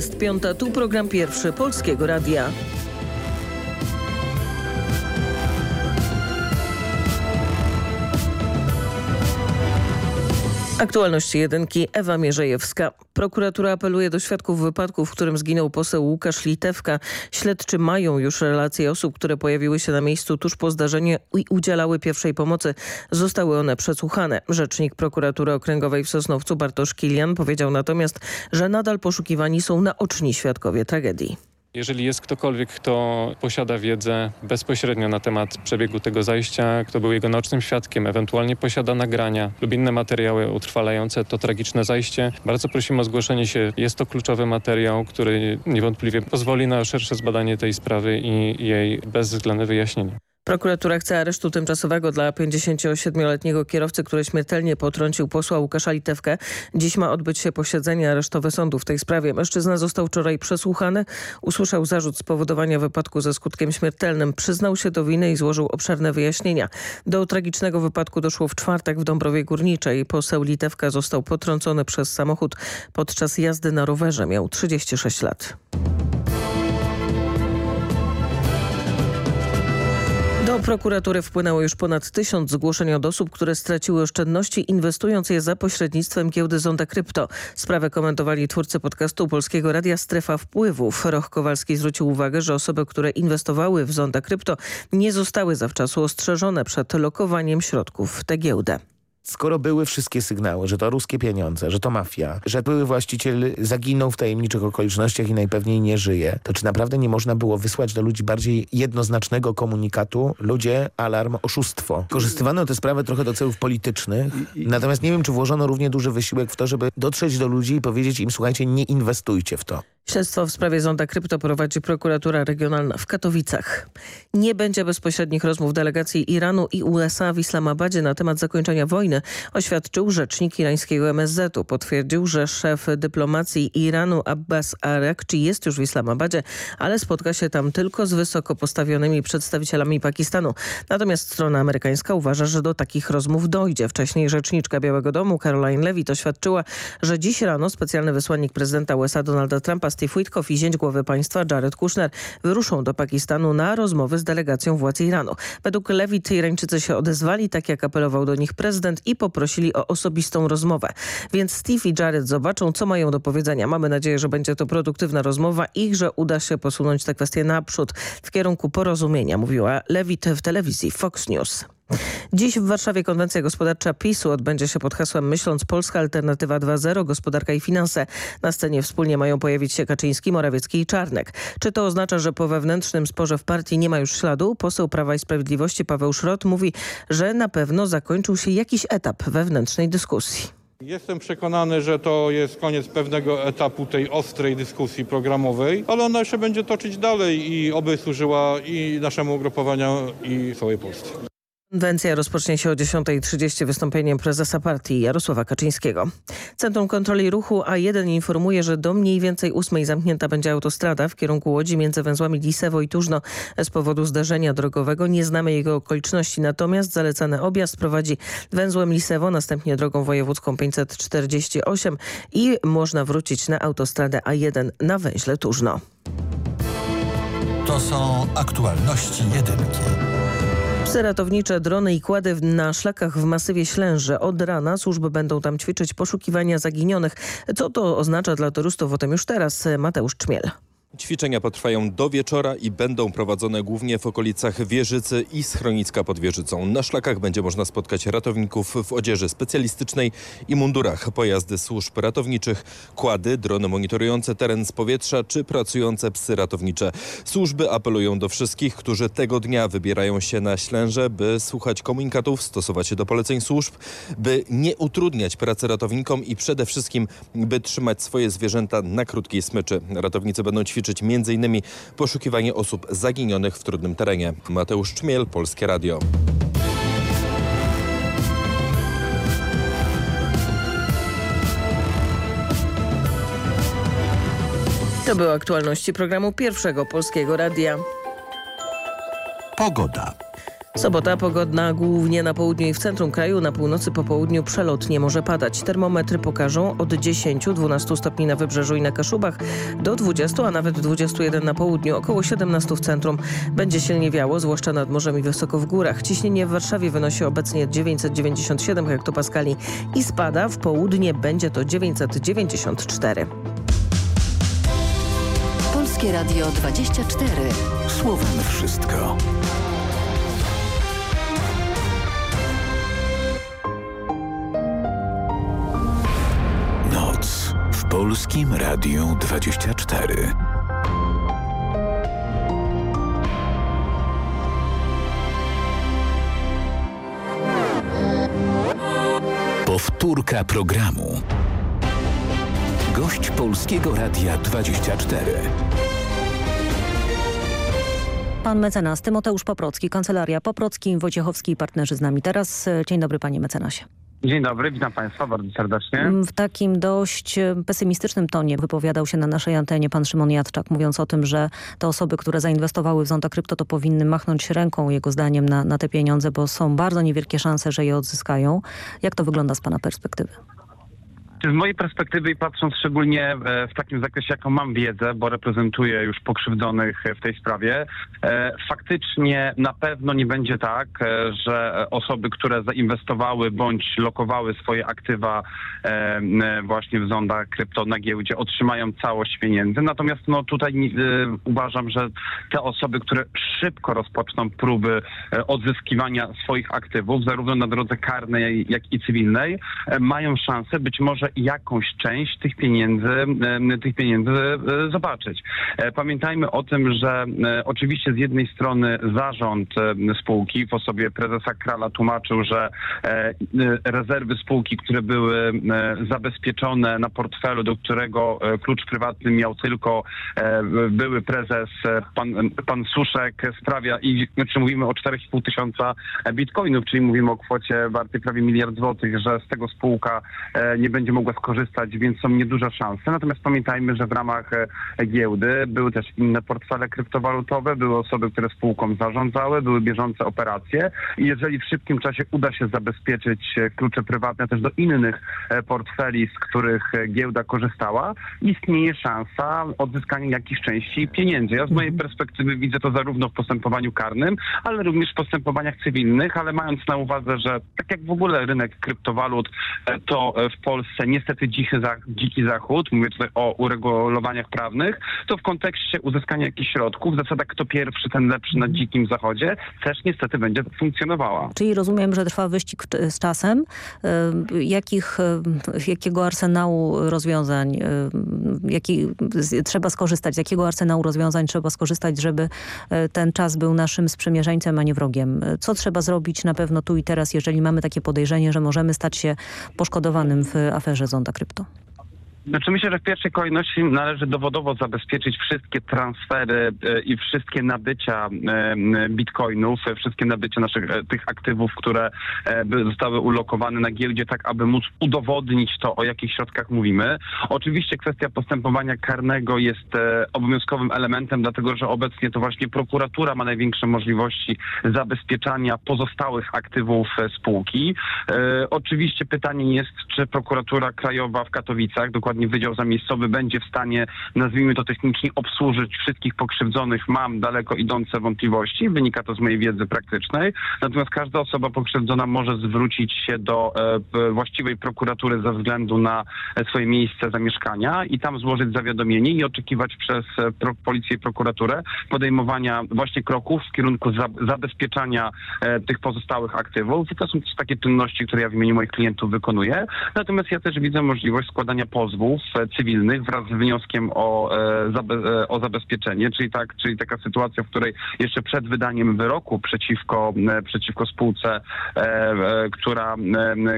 Jest piąta, tu program pierwszy Polskiego Radia. Aktualności jedynki Ewa Mierzejewska. Prokuratura apeluje do świadków wypadku, w którym zginął poseł Łukasz Litewka. Śledczy mają już relacje osób, które pojawiły się na miejscu tuż po zdarzeniu i udzielały pierwszej pomocy. Zostały one przesłuchane. Rzecznik prokuratury okręgowej w Sosnowcu Bartosz Kilian powiedział natomiast, że nadal poszukiwani są naoczni świadkowie tragedii. Jeżeli jest ktokolwiek, kto posiada wiedzę bezpośrednio na temat przebiegu tego zajścia, kto był jego nocnym świadkiem, ewentualnie posiada nagrania lub inne materiały utrwalające to tragiczne zajście, bardzo prosimy o zgłoszenie się. Jest to kluczowy materiał, który niewątpliwie pozwoli na szersze zbadanie tej sprawy i jej bezwzględne wyjaśnienie. Prokuratura chce aresztu tymczasowego dla 57-letniego kierowcy, który śmiertelnie potrącił posła Łukasza Litewkę. Dziś ma odbyć się posiedzenie aresztowe sądu w tej sprawie. Mężczyzna został wczoraj przesłuchany, usłyszał zarzut spowodowania wypadku ze skutkiem śmiertelnym, przyznał się do winy i złożył obszerne wyjaśnienia. Do tragicznego wypadku doszło w czwartek w Dąbrowie Górniczej. Poseł Litewka został potrącony przez samochód podczas jazdy na rowerze. Miał 36 lat. Do prokuratury wpłynęło już ponad tysiąc zgłoszeń od osób, które straciły oszczędności inwestując je za pośrednictwem giełdy Zonda Krypto. Sprawę komentowali twórcy podcastu Polskiego Radia Strefa Wpływów. Roch Kowalski zwrócił uwagę, że osoby, które inwestowały w Zonda Krypto nie zostały zawczasu ostrzeżone przed lokowaniem środków w tę giełdę. Skoro były wszystkie sygnały, że to ruskie pieniądze, że to mafia, że były właściciel zaginął w tajemniczych okolicznościach i najpewniej nie żyje, to czy naprawdę nie można było wysłać do ludzi bardziej jednoznacznego komunikatu? Ludzie, alarm, oszustwo. Korzystywano tę sprawę trochę do celów politycznych, natomiast nie wiem, czy włożono równie duży wysiłek w to, żeby dotrzeć do ludzi i powiedzieć im, słuchajcie, nie inwestujcie w to. Śledztwo w sprawie Zonda Krypto prowadzi prokuratura regionalna w Katowicach. Nie będzie bezpośrednich rozmów delegacji Iranu i USA w Islamabadzie na temat zakończenia wojny, oświadczył rzecznik irańskiego MSZ-u. Potwierdził, że szef dyplomacji Iranu Abbas Arakci jest już w Islamabadzie, ale spotka się tam tylko z wysoko postawionymi przedstawicielami Pakistanu. Natomiast strona amerykańska uważa, że do takich rozmów dojdzie. Wcześniej rzeczniczka Białego Domu Caroline Levitt oświadczyła, że dziś rano specjalny wysłannik prezydenta USA Donalda Trumpa Steve Witkow i zięć głowy państwa Jared Kushner wyruszą do Pakistanu na rozmowy z delegacją władz Iranu. Według Lewitt Irańczycy się odezwali, tak jak apelował do nich prezydent i poprosili o osobistą rozmowę. Więc Steve i Jared zobaczą, co mają do powiedzenia. Mamy nadzieję, że będzie to produktywna rozmowa i że uda się posunąć tę kwestię naprzód w kierunku porozumienia, mówiła Lewitt w telewizji Fox News. Dziś w Warszawie konwencja gospodarcza PiSu odbędzie się pod hasłem Myśląc Polska Alternatywa 2.0 Gospodarka i Finanse. Na scenie wspólnie mają pojawić się Kaczyński, Morawiecki i Czarnek. Czy to oznacza, że po wewnętrznym sporze w partii nie ma już śladu? Poseł Prawa i Sprawiedliwości Paweł Szrot mówi, że na pewno zakończył się jakiś etap wewnętrznej dyskusji. Jestem przekonany, że to jest koniec pewnego etapu tej ostrej dyskusji programowej, ale ona jeszcze będzie toczyć dalej i oby służyła i naszemu ugrupowaniu i całej Polsce. Konwencja rozpocznie się o 10.30 wystąpieniem prezesa partii Jarosława Kaczyńskiego. Centrum Kontroli Ruchu A1 informuje, że do mniej więcej 8 zamknięta będzie autostrada w kierunku Łodzi między węzłami Lisewo i Tużno z powodu zdarzenia drogowego. Nie znamy jego okoliczności, natomiast zalecany objazd prowadzi węzłem Lisewo, następnie drogą wojewódzką 548 i można wrócić na autostradę A1 na węźle Tużno. To są aktualności jedynki. Psy ratownicze, drony i kłady na szlakach w masywie Ślęże. Od rana służby będą tam ćwiczyć poszukiwania zaginionych. Co to oznacza dla turystów? O tym już teraz Mateusz Czmiel. Ćwiczenia potrwają do wieczora i będą prowadzone głównie w okolicach Wieżycy i schroniska pod Wieżycą. Na szlakach będzie można spotkać ratowników w odzieży specjalistycznej i mundurach, pojazdy służb ratowniczych, kłady, drony monitorujące teren z powietrza czy pracujące psy ratownicze. Służby apelują do wszystkich, którzy tego dnia wybierają się na Ślęże, by słuchać komunikatów, stosować się do poleceń służb, by nie utrudniać pracy ratownikom i przede wszystkim, by trzymać swoje zwierzęta na krótkiej smyczy. Ratownicy będą ćwiczyć ćwiczyć m.in. poszukiwanie osób zaginionych w trudnym terenie. Mateusz Czmiel, Polskie Radio. To były aktualności programu Pierwszego Polskiego Radia. Pogoda. Sobota pogodna głównie na południu i w centrum kraju, na północy po południu przelotnie może padać. Termometry pokażą od 10-12 stopni na wybrzeżu i na Kaszubach do 20, a nawet 21 na południu, około 17 w centrum. Będzie silnie wiało, zwłaszcza nad morzem i wysoko w górach. Ciśnienie w Warszawie wynosi obecnie 997 hektopaskali i spada. W południe będzie to 994. Polskie Radio 24. Słowem wszystko. Polskim Radiu 24. Powtórka programu. Gość Polskiego Radia 24. Pan mecenas Tymoteusz Poprocki, Kancelaria Poprocki, Wojciechowski i partnerzy z nami teraz. Dzień dobry panie mecenasie. Dzień dobry, witam Państwa bardzo serdecznie. W takim dość pesymistycznym tonie wypowiadał się na naszej antenie pan Szymon Jadczak, mówiąc o tym, że te osoby, które zainwestowały w Zonda Krypto, to powinny machnąć ręką, jego zdaniem, na, na te pieniądze, bo są bardzo niewielkie szanse, że je odzyskają. Jak to wygląda z pana perspektywy? Z mojej perspektywy i patrząc szczególnie w takim zakresie, jaką mam wiedzę, bo reprezentuję już pokrzywdzonych w tej sprawie, faktycznie na pewno nie będzie tak, że osoby, które zainwestowały bądź lokowały swoje aktywa właśnie w zondach krypto na giełdzie otrzymają całość pieniędzy. Natomiast no tutaj uważam, że te osoby, które szybko rozpoczną próby odzyskiwania swoich aktywów, zarówno na drodze karnej, jak i cywilnej, mają szansę być może jakąś część tych pieniędzy, tych pieniędzy zobaczyć. Pamiętajmy o tym, że oczywiście z jednej strony zarząd spółki w osobie prezesa Krala tłumaczył, że rezerwy spółki, które były zabezpieczone na portfelu, do którego klucz prywatny miał tylko były prezes pan, pan Suszek sprawia i znaczy mówimy o 4,5 tysiąca bitcoinów, czyli mówimy o kwocie wartej prawie miliard złotych, że z tego spółka nie będzie mogła skorzystać, więc są nieduże szanse. Natomiast pamiętajmy, że w ramach giełdy były też inne portfele kryptowalutowe, były osoby, które spółką zarządzały, były bieżące operacje i jeżeli w szybkim czasie uda się zabezpieczyć klucze prywatne też do innych portfeli, z których giełda korzystała, istnieje szansa odzyskania jakichś części pieniędzy. Ja z mojej perspektywy widzę to zarówno w postępowaniu karnym, ale również w postępowaniach cywilnych, ale mając na uwadze, że tak jak w ogóle rynek kryptowalut, to w Polsce niestety dzichy za, dziki zachód, mówię tutaj o uregulowaniach prawnych, to w kontekście uzyskania jakichś środków zasada kto pierwszy, ten lepszy na dzikim zachodzie też niestety będzie funkcjonowała. Czyli rozumiem, że trwa wyścig z czasem. Jakich, jakiego arsenału rozwiązań jaki, trzeba skorzystać, z jakiego arsenału rozwiązań trzeba skorzystać, żeby ten czas był naszym sprzymierzeńcem, a nie wrogiem? Co trzeba zrobić na pewno tu i teraz, jeżeli mamy takie podejrzenie, że możemy stać się poszkodowanym w aferze Zonda Krypto? Znaczy myślę, że w pierwszej kolejności należy dowodowo zabezpieczyć wszystkie transfery i wszystkie nabycia bitcoinów, wszystkie nabycia naszych tych aktywów, które zostały ulokowane na giełdzie, tak aby móc udowodnić to, o jakich środkach mówimy. Oczywiście kwestia postępowania karnego jest obowiązkowym elementem, dlatego że obecnie to właśnie prokuratura ma największe możliwości zabezpieczania pozostałych aktywów spółki. Oczywiście pytanie jest, czy prokuratura krajowa w Katowicach, dokładnie Wydział Zamiejscowy będzie w stanie, nazwijmy to technicznie, obsłużyć wszystkich pokrzywdzonych. Mam daleko idące wątpliwości, wynika to z mojej wiedzy praktycznej. Natomiast każda osoba pokrzywdzona może zwrócić się do e, właściwej prokuratury ze względu na swoje miejsce zamieszkania i tam złożyć zawiadomienie i oczekiwać przez pro, policję i prokuraturę podejmowania właśnie kroków w kierunku za, zabezpieczania e, tych pozostałych aktywów. I to są takie czynności, które ja w imieniu moich klientów wykonuję. Natomiast ja też widzę możliwość składania pozwów cywilnych wraz z wnioskiem o, e, zabe, o zabezpieczenie, czyli tak, czyli taka sytuacja, w której jeszcze przed wydaniem wyroku przeciwko, przeciwko spółce, e, która,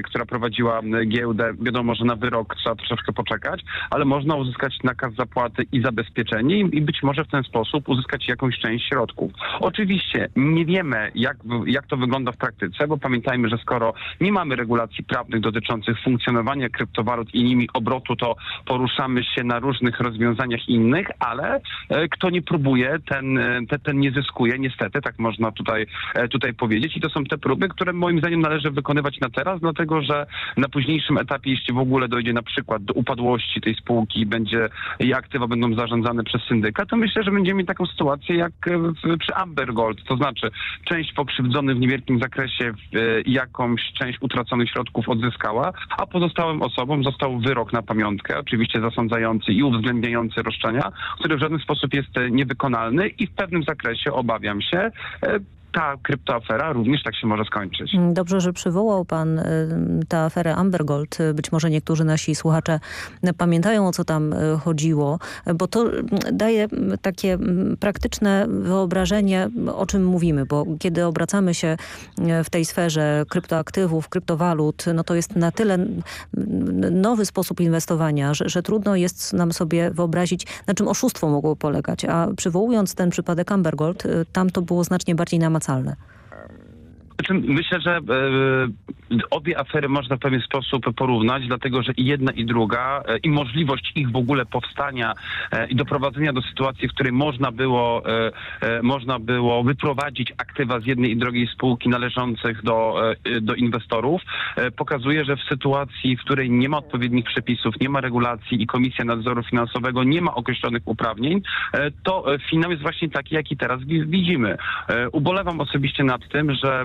która prowadziła giełdę, wiadomo, że na wyrok trzeba troszeczkę poczekać, ale można uzyskać nakaz zapłaty i zabezpieczenie i być może w ten sposób uzyskać jakąś część środków. Oczywiście nie wiemy, jak, jak to wygląda w praktyce, bo pamiętajmy, że skoro nie mamy regulacji prawnych dotyczących funkcjonowania kryptowalut i nimi obrotu, to poruszamy się na różnych rozwiązaniach innych, ale e, kto nie próbuje, ten, e, ten, ten nie zyskuje, niestety, tak można tutaj, e, tutaj powiedzieć. I to są te próby, które moim zdaniem należy wykonywać na teraz, dlatego że na późniejszym etapie, jeśli w ogóle dojdzie na przykład do upadłości tej spółki i będzie i aktywa będą zarządzane przez syndyka, to myślę, że będziemy mieć taką sytuację jak przy Amber Gold, to znaczy część pokrzywdzonych w niewielkim zakresie jakąś część utraconych środków odzyskała, a pozostałym osobom został wyrok na pamiątkę, oczywiście zasądzający i uwzględniający roszczenia, który w żaden sposób jest e, niewykonalny i w pewnym zakresie, obawiam się, e, ta kryptoafera również tak się może skończyć. Dobrze, że przywołał pan y, tę aferę Amber Gold. Być może niektórzy nasi słuchacze pamiętają, o co tam y, chodziło, bo to mm, daje mm, takie mm, praktyczne wyobrażenie, o czym mówimy, bo kiedy obracamy się y, w tej sferze kryptoaktywów, kryptowalut, no to jest na tyle mm, nowy sposób inwestowania, że, że trudno jest nam sobie wyobrazić, na czym oszustwo mogło polegać. A przywołując ten przypadek Amber Gold, y, tam to było znacznie bardziej namacalne. Znaczy, Myślę, że e, obie afery można w pewien sposób porównać, dlatego że i jedna i druga e, i możliwość ich w ogóle powstania e, i doprowadzenia do sytuacji, w której można było, można było wyprowadzić aktywa z jednej i drugiej spółki należących do, do inwestorów, pokazuje, że w sytuacji, w której nie ma odpowiednich przepisów, nie ma regulacji i Komisja Nadzoru Finansowego nie ma określonych uprawnień, to finał jest właśnie taki, jaki teraz wi- widzimy. Ubolewam osobiście nad tym, że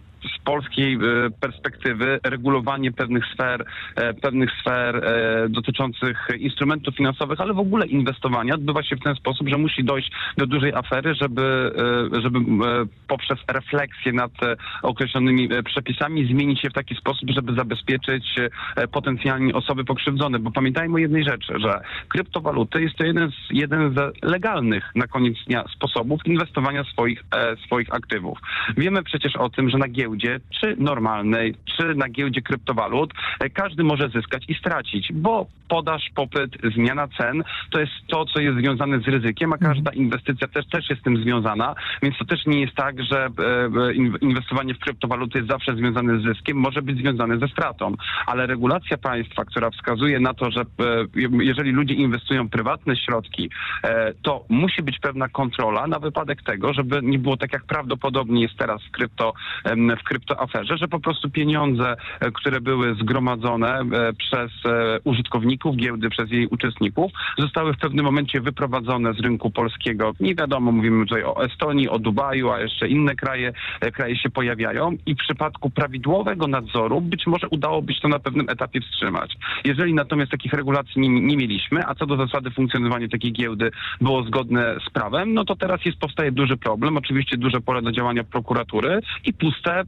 z polskiej e, perspektywy regulowanie pewnych sfer, e, pewnych sfer e, dotyczących instrumentów finansowych, ale w ogóle inwestowania odbywa się w ten sposób, że musi dojść do dużej afery, żeby, żeby poprzez refleksję nad określonymi przepisami zmienić się w taki sposób, żeby zabezpieczyć potencjalnie osoby pokrzywdzone. Bo pamiętajmy o jednej rzeczy, że kryptowaluty jest to jeden z, jeden z legalnych na koniec dnia sposobów inwestowania swoich, swoich aktywów. Wiemy przecież o tym, że na giełdzie, czy normalnej, czy na giełdzie kryptowalut, e, każdy może zyskać i stracić, bo podaż, popyt, zmiana cen to jest to, co jest związane z ryzykiem, a każda inwestycja też, też jest z tym związana, więc to też nie jest tak, że e, e, in- inwestowanie w kryptowaluty jest zawsze związane z zyskiem, może być związane ze stratą, ale regulacja państwa, która wskazuje na to, że jeżeli ludzie inwestują prywatne środki, to musi być pewna kontrola na wypadek tego, żeby nie było tak jak prawdopodobnie jest teraz w, krypto, w kryptoaferze, że po prostu pieniądze, e, które były zgromadzone e, przez e, użytkowników giełdy, przez jej uczestników, zostały w pewnym momencie wyprowadzone z rynku polskiego. Nie wiadomo, mówimy tutaj o Estonii, o Dubaju, a jeszcze inne kraje, kraje się pojawiają i w przypadku prawidłowego nadzoru być może udałoby się to na pewnym etapie wstrzymać. Jeżeli natomiast takich regulacji nie, nie mieliśmy, a co do zasady funkcjonowania takiej giełdy było zgodne z prawem, no to teraz jest powstaje duży problem, oczywiście duże pole do działania prokuratury i puste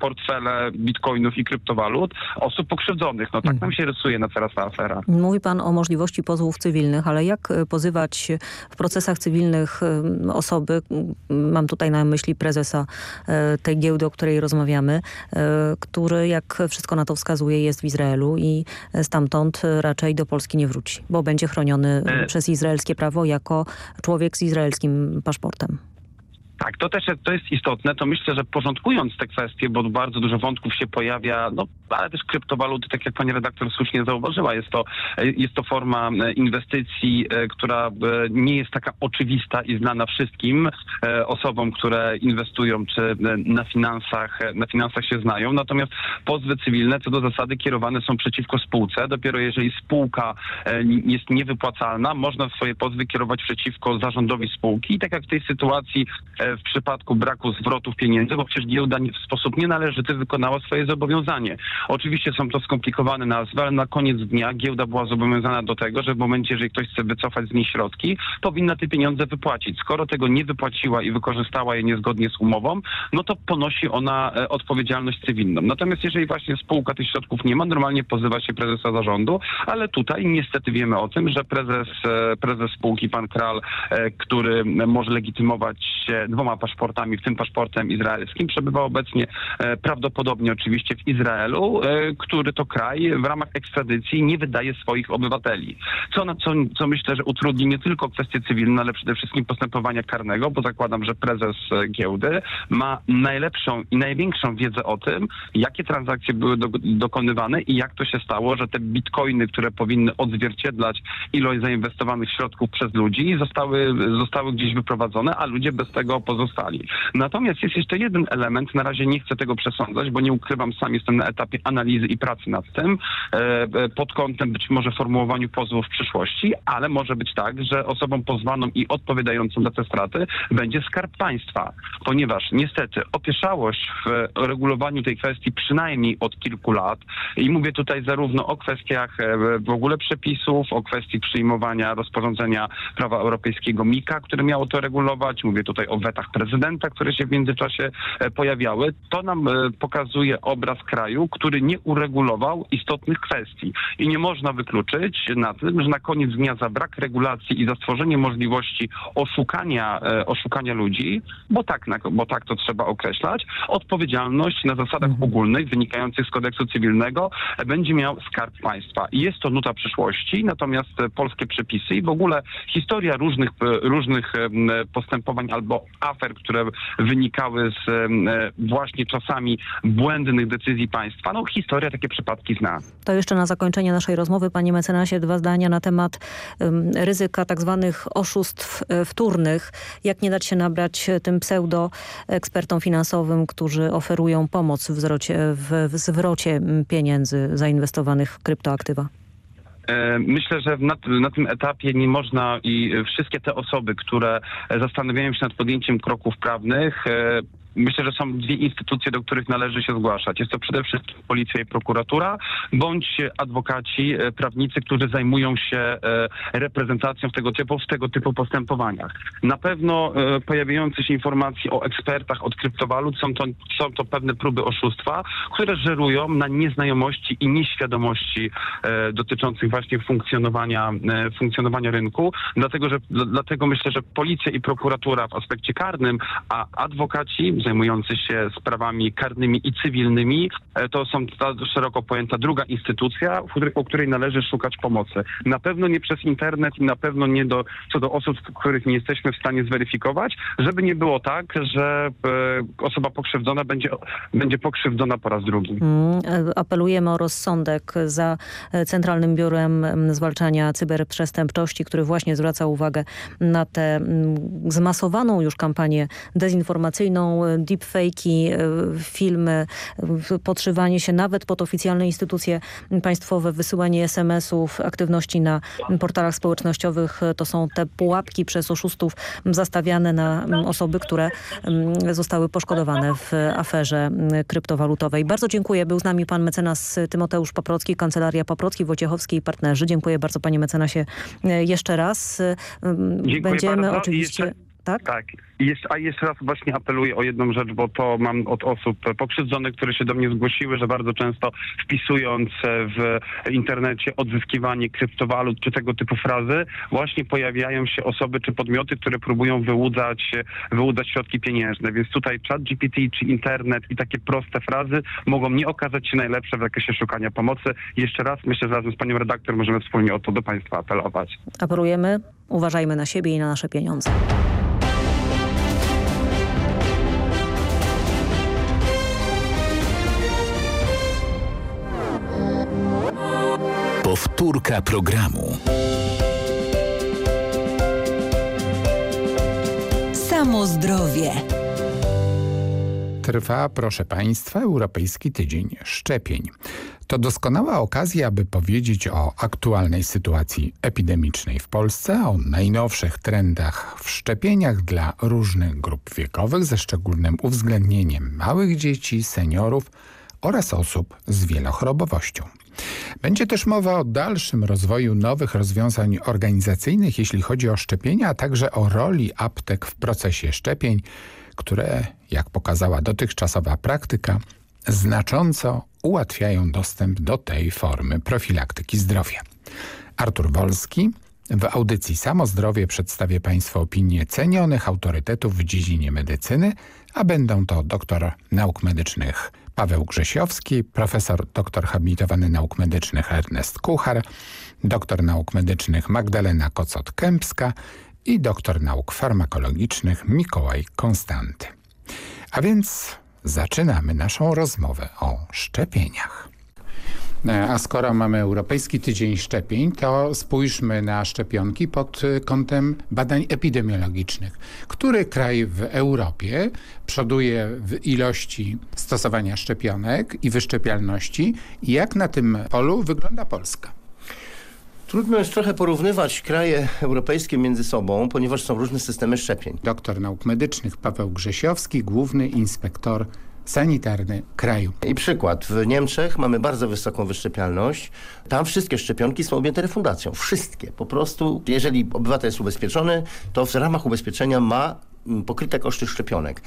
portfele bitcoinów i kryptowalut osób pokrzywdzonych. No tak nam się rysuje na teraz ta afera. Mówi pan o możliwości pozwów cywilnych, ale jak e, pozywać w procesach cywilnych e, osoby, mam tutaj na myśli prezesa e, tej giełdy, o której rozmawiamy, e, który jak wszystko na to wskazuje jest w Izraelu i stamtąd raczej do Polski nie wróci, bo będzie chroniony E. przez izraelskie prawo jako człowiek z izraelskim paszportem. Tak, to też to jest istotne. To myślę, że porządkując te kwestie, bo bardzo dużo wątków się pojawia, no ale też kryptowaluty, tak jak pani redaktor słusznie zauważyła, jest to, jest to forma e, inwestycji, e, która e, nie jest taka oczywista i znana wszystkim e, osobom, które inwestują, czy e, na finansach, e, na finansach się znają. Natomiast pozwy cywilne co do zasady kierowane są przeciwko spółce. Dopiero jeżeli spółka e, jest niewypłacalna, można swoje pozwy kierować przeciwko zarządowi spółki. I tak jak w tej sytuacji e, w przypadku braku zwrotów pieniędzy, bo przecież giełda w sposób nienależyty wykonała swoje zobowiązanie. Oczywiście są to skomplikowane nazwy, ale na koniec dnia giełda była zobowiązana do tego, że w momencie, jeżeli ktoś chce wycofać z niej środki, powinna te pieniądze wypłacić. Skoro tego nie wypłaciła i wykorzystała je niezgodnie z umową, no to ponosi ona e, odpowiedzialność cywilną. Natomiast jeżeli właśnie spółka tych środków nie ma, normalnie pozywa się prezesa zarządu, ale tutaj niestety wiemy o tym, że prezes, e, prezes spółki, pan Kral, e, który może legitymować się dwoma paszportami, w tym paszportem izraelskim. Przebywa obecnie e, prawdopodobnie oczywiście w Izraelu, e, który to kraj w ramach ekstradycji nie wydaje swoich obywateli. Co, na, co, co myślę, że utrudni nie tylko kwestie cywilne, ale przede wszystkim postępowania karnego, bo zakładam, że prezes e, giełdy ma najlepszą i największą wiedzę o tym, jakie transakcje były do, dokonywane i jak to się stało, że te bitcoiny, które powinny odzwierciedlać ilość zainwestowanych środków przez ludzi, zostały, zostały gdzieś wyprowadzone, a ludzie bez tego pozostali. Natomiast jest jeszcze jeden element, na razie nie chcę tego przesądzać, bo nie ukrywam, sam jestem na etapie analizy i pracy nad tym, e, e, pod kątem być może formułowaniu pozwów w przyszłości, ale może być tak, że osobą pozwaną i odpowiadającą za te straty będzie Skarb Państwa, ponieważ niestety opieszałość w regulowaniu tej kwestii przynajmniej od kilku lat i mówię tutaj zarówno o kwestiach e, w ogóle przepisów, o kwestii przyjmowania rozporządzenia prawa europejskiego MIKA, które miało to regulować, mówię tutaj o wetach prezydenta, które się w międzyczasie e, pojawiały, to nam e, pokazuje obraz kraju, który nie uregulował istotnych kwestii. I nie można wykluczyć na tym, że na koniec dnia za brak regulacji i za stworzenie możliwości oszukania, oszukania ludzi, bo tak, bo tak to trzeba określać, odpowiedzialność na zasadach ogólnych wynikających z kodeksu cywilnego będzie miał Skarb Państwa. I jest to nuta przyszłości, natomiast polskie przepisy i w ogóle historia różnych, różnych postępowań albo afer, które wynikały z właśnie czasami błędnych decyzji państwa, no historia takie przypadki zna. To jeszcze na zakończenie naszej rozmowy, panie mecenasie, dwa zdania na temat ryzyka tak zwanych oszustw e, wtórnych. Jak nie dać się nabrać tym pseudo ekspertom finansowym, którzy oferują pomoc w, zwrocie, w zwrocie pieniędzy zainwestowanych w kryptoaktywa? E, myślę, że na, na, tym etapie nie można i wszystkie te osoby, które zastanawiają się nad podjęciem kroków prawnych, e, myślę, że są dwie instytucje, do których należy się zgłaszać. Jest to przede wszystkim policja i prokuratura, bądź adwokaci, e, prawnicy, którzy zajmują się e, reprezentacją w tego typu, w tego typu postępowaniach. Na pewno e, pojawiające się informacje o ekspertach od kryptowalut są to, są to pewne próby oszustwa, które żerują na nieznajomości i nieświadomości dotyczących właśnie funkcjonowania, funkcjonowania rynku. Dlatego, że, dlatego myślę, że policja i prokuratura w aspekcie karnym, a adwokaci zajmujący się sprawami karnymi i cywilnymi. E, to są ta szeroko pojęta druga instytucja, u której należy szukać pomocy. Na pewno nie przez internet i na pewno nie do, co do osób, których nie jesteśmy w stanie zweryfikować, żeby nie było tak, że e, osoba pokrzywdzona będzie, będzie pokrzywdzona po raz drugi. Mm, e, apelujemy o rozsądek za Centralnym Biurem Zwalczania Cyberprzestępczości, który właśnie zwraca uwagę na tę zmasowaną już kampanię dezinformacyjną, deepfake'i, e, filmy, podszywanie się nawet pod oficjalne instytucje państwowe, wysyłanie SMS-ów, aktywności na portalach społecznościowych. To są te pułapki przez oszustów zastawiane na osoby, które zostały poszkodowane w aferze kryptowalutowej. Bardzo dziękuję. Był z nami pan mecenas Tymoteusz Paprocki, Kancelaria Paprocki, Wojciechowski i partnerzy. Dziękuję bardzo panie mecenasie e, jeszcze raz. Dziękuję Będziemy bardzo. oczywiście... Tak? Tak. Jest, a jeszcze raz właśnie apeluję o jedną rzecz, bo to mam od osób pokrzywdzonych, które się do mnie zgłosiły, że bardzo często wpisując w internecie odzyskiwanie kryptowalut czy tego typu frazy, właśnie pojawiają się osoby czy podmioty, które próbują wyłudzać, wyłudzać środki pieniężne. Więc tutaj chat GPT czy internet i takie proste frazy mogą nie okazać się najlepsze w zakresie szukania pomocy. Jeszcze raz myślę, że razem z panią redaktor możemy wspólnie o to do państwa apelować. Apelujemy, uważajmy na siebie i na nasze pieniądze. Powtórka programu. Samo zdrowie. Trwa, proszę Państwa, Europejski Tydzień Szczepień. To doskonała okazja, aby powiedzieć o aktualnej sytuacji epidemicznej w Polsce, o najnowszych trendach w szczepieniach dla różnych grup wiekowych, ze szczególnym uwzględnieniem małych dzieci, seniorów oraz osób z wielochorobowością. Będzie też mowa o dalszym rozwoju nowych rozwiązań organizacyjnych, jeśli chodzi o szczepienia, a także o roli aptek w procesie szczepień, które, jak pokazała dotychczasowa praktyka, znacząco ułatwiają dostęp do tej formy profilaktyki zdrowia. Artur Wolski, W audycji Samo Zdrowie przedstawię Państwu opinię cenionych autorytetów w dziedzinie medycyny, a będą to doktor nauk medycznych Paweł Grzesiowski, profesor doktor habilitowany nauk medycznych Ernest Kuchar, doktor nauk medycznych Magdalena Kocot-Kępska i doktor nauk farmakologicznych Mikołaj Konstanty. A więc zaczynamy naszą rozmowę o szczepieniach. A skoro mamy Europejski Tydzień Szczepień, to spójrzmy na szczepionki pod kątem badań epidemiologicznych. Który kraj w Europie przoduje w ilości stosowania szczepionek i wyszczepialności? I jak na tym polu wygląda Polska? Trudno jest trochę porównywać kraje europejskie między sobą, ponieważ są różne systemy szczepień. Doktor nauk medycznych Paweł Grzesiowski, główny inspektor sanitarny kraju. I przykład. W Niemczech mamy bardzo wysoką wyszczepialność. Tam wszystkie szczepionki są objęte refundacją. Wszystkie. Po prostu, jeżeli obywatel jest ubezpieczony, to w ramach ubezpieczenia ma pokryte koszty szczepionek.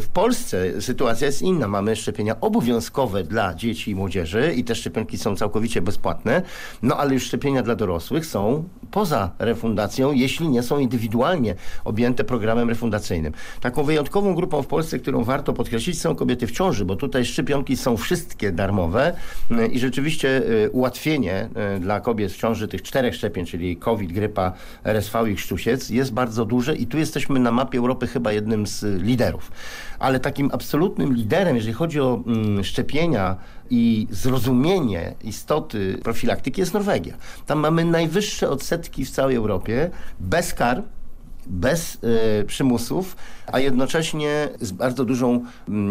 W Polsce sytuacja jest inna. Mamy szczepienia obowiązkowe dla dzieci i młodzieży i te szczepionki są całkowicie bezpłatne, no ale już szczepienia dla dorosłych są poza refundacją, jeśli nie są indywidualnie objęte programem refundacyjnym. Taką wyjątkową grupą w Polsce, którą warto podkreślić są kobiety w ciąży, bo tutaj szczepionki są wszystkie darmowe i rzeczywiście ułatwienie dla kobiet w ciąży tych czterech szczepień, czyli COVID, grypa, RSV i chrztusiec jest bardzo duże i tu jesteśmy na mapie Europy chyba jednym z liderów. Ale takim absolutnym liderem, jeżeli chodzi o mm, szczepienia i zrozumienie istoty profilaktyki jest Norwegia. Tam mamy najwyższe odsetki w całej Europie, bez kar, bez y, przymusów, a jednocześnie z bardzo dużą y,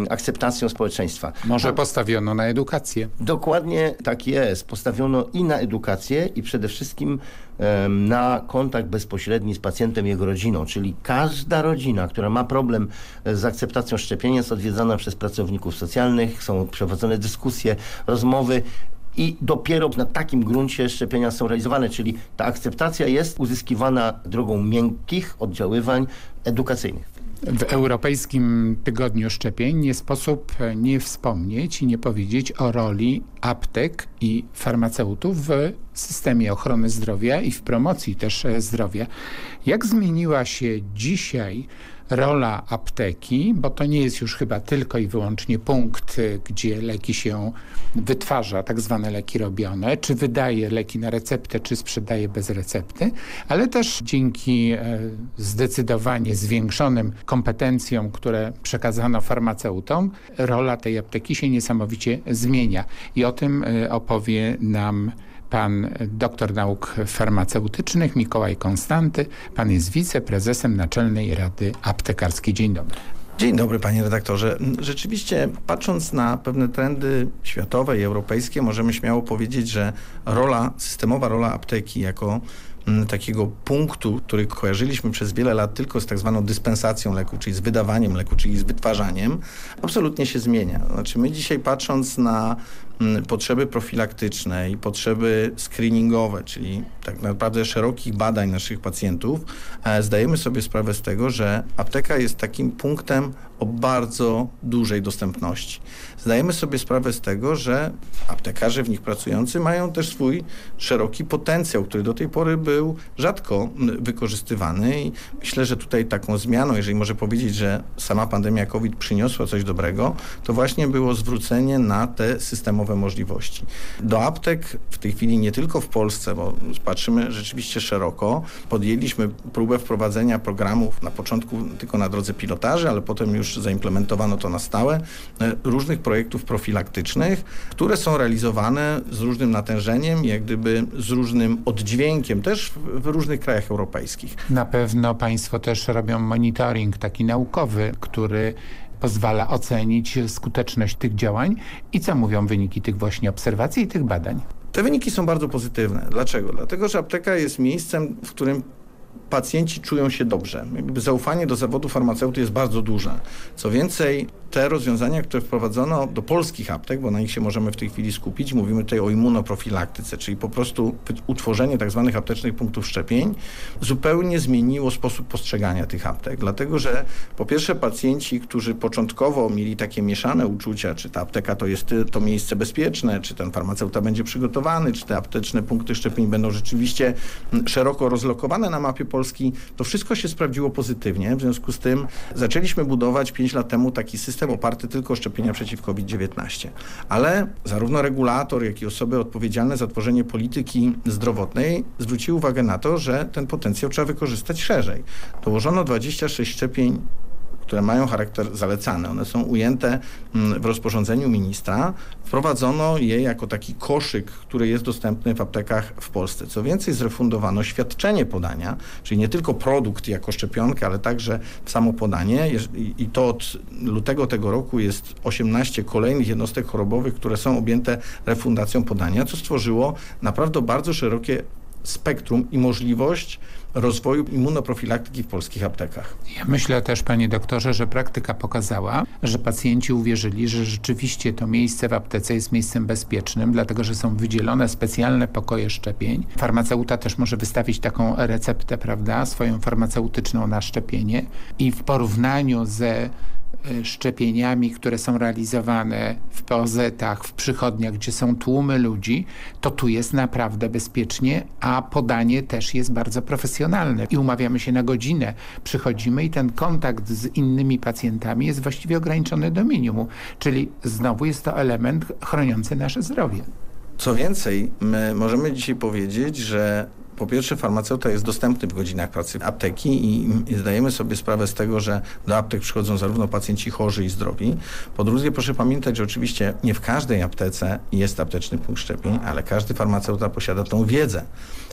akceptacją społeczeństwa. Może postawiono na edukację. Dokładnie tak jest. Postawiono i na edukację i przede wszystkim y, na kontakt bezpośredni z pacjentem i jego rodziną, czyli każda rodzina, która ma problem z akceptacją szczepienia jest odwiedzana przez pracowników socjalnych, są prowadzone dyskusje, rozmowy i dopiero na takim gruncie szczepienia są realizowane, czyli ta akceptacja jest uzyskiwana drogą miękkich oddziaływań edukacyjnych. W Europejskim Tygodniu Szczepień nie sposób nie wspomnieć i nie powiedzieć o roli aptek i farmaceutów w systemie ochrony zdrowia i w promocji też zdrowia. Jak zmieniła się dzisiaj rola apteki, bo to nie jest już chyba tylko i wyłącznie punkt, gdzie leki się wytwarza, tak zwane leki robione, czy wydaje leki na receptę, czy sprzedaje bez recepty, ale też dzięki zdecydowanie zwiększonym kompetencjom, które przekazano farmaceutom, rola tej apteki się niesamowicie zmienia. I o tym opowie nam pan doktor nauk farmaceutycznych Mikołaj Konstanty. Pan jest wiceprezesem Naczelnej Rady Aptekarskiej. Dzień dobry. Dzień dobry panie redaktorze. Rzeczywiście patrząc na pewne trendy światowe i europejskie możemy śmiało powiedzieć, że rola, systemowa rola apteki jako takiego punktu, który kojarzyliśmy przez wiele lat tylko z tak zwaną dyspensacją leku, czyli z wydawaniem leku, czyli z wytwarzaniem, absolutnie się zmienia. Znaczy my dzisiaj patrząc na potrzeby profilaktyczne i potrzeby screeningowe, czyli tak naprawdę szerokich badań naszych pacjentów, zdajemy sobie sprawę z tego, że apteka jest takim punktem o bardzo dużej dostępności. Zdajemy sobie sprawę z tego, że aptekarze w nich pracujący mają też swój szeroki potencjał, który do tej pory był rzadko wykorzystywany i myślę, że tutaj taką zmianą, jeżeli może powiedzieć, że sama pandemia COVID przyniosła coś dobrego, to właśnie było zwrócenie na te systemowe możliwości. Do aptek w tej chwili nie tylko w Polsce, bo patrzymy rzeczywiście szeroko, podjęliśmy próbę wprowadzenia programów na początku tylko na drodze pilotaży, ale potem już zaimplementowano to na stałe, różnych projektów profilaktycznych, które są realizowane z różnym natężeniem, jak gdyby z różnym oddźwiękiem, też w różnych krajach europejskich. Na pewno państwo też robią monitoring taki naukowy, który pozwala ocenić skuteczność tych działań i co mówią wyniki tych właśnie obserwacji i tych badań. Te wyniki są bardzo pozytywne. Dlaczego? Dlatego, że apteka jest miejscem, w którym pacjenci czują się dobrze. Jakby zaufanie do zawodu farmaceuty jest bardzo duże. Co więcej, te rozwiązania, które wprowadzono do polskich aptek, bo na nich się możemy w tej chwili skupić, mówimy tutaj o immunoprofilaktyce, czyli po prostu utworzenie tak zwanych aptecznych punktów szczepień, zupełnie zmieniło sposób postrzegania tych aptek. Dlatego, że po pierwsze pacjenci, którzy początkowo mieli takie mieszane uczucia, czy ta apteka to jest to miejsce bezpieczne, czy ten farmaceuta będzie przygotowany, czy te apteczne punkty szczepień będą rzeczywiście szeroko rozlokowane na mapie Polski, to wszystko się sprawdziło pozytywnie. W związku z tym zaczęliśmy budować 5 lat temu taki system oparty tylko o szczepienia przeciw COVID-19. Ale zarówno regulator, jak i osoby odpowiedzialne za tworzenie polityki zdrowotnej zwróciły uwagę na to, że ten potencjał trzeba wykorzystać szerzej. Dołożono 26 szczepień które mają charakter zalecany. One są ujęte mm, w rozporządzeniu ministra. Wprowadzono je jako taki koszyk, który jest dostępny w aptekach w Polsce. Co więcej, zrefundowano świadczenie podania, czyli nie tylko produkt jako szczepionkę, ale także samo podanie. I to od lutego tego roku jest 18 kolejnych jednostek chorobowych, które są objęte refundacją podania, co stworzyło naprawdę bardzo szerokie spektrum i możliwość rozwoju immunoprofilaktyki w polskich aptekach. Ja myślę też, panie doktorze, że praktyka pokazała, że pacjenci uwierzyli, że rzeczywiście to miejsce w aptece jest miejscem bezpiecznym, dlatego że są wydzielone specjalne pokoje szczepień. Farmaceuta też może wystawić taką receptę, prawda, swoją farmaceutyczną na szczepienie i w porównaniu ze szczepieniami, które są realizowane w POZ-ach, w przychodniach, gdzie są tłumy ludzi, to tu jest naprawdę bezpiecznie, a podanie też jest bardzo profesjonalne. I umawiamy się na godzinę, przychodzimy i ten kontakt z innymi pacjentami jest właściwie ograniczony do minimum. Czyli znowu jest to element chroniący nasze zdrowie. Co więcej, my możemy dzisiaj powiedzieć, że po pierwsze farmaceuta jest dostępny w godzinach pracy apteki i, zdajemy sobie sprawę z tego, że do aptek przychodzą zarówno pacjenci chorzy i zdrowi. Po drugie proszę pamiętać, że oczywiście nie w każdej aptece jest apteczny punkt szczepień, ale każdy farmaceuta posiada tą wiedzę.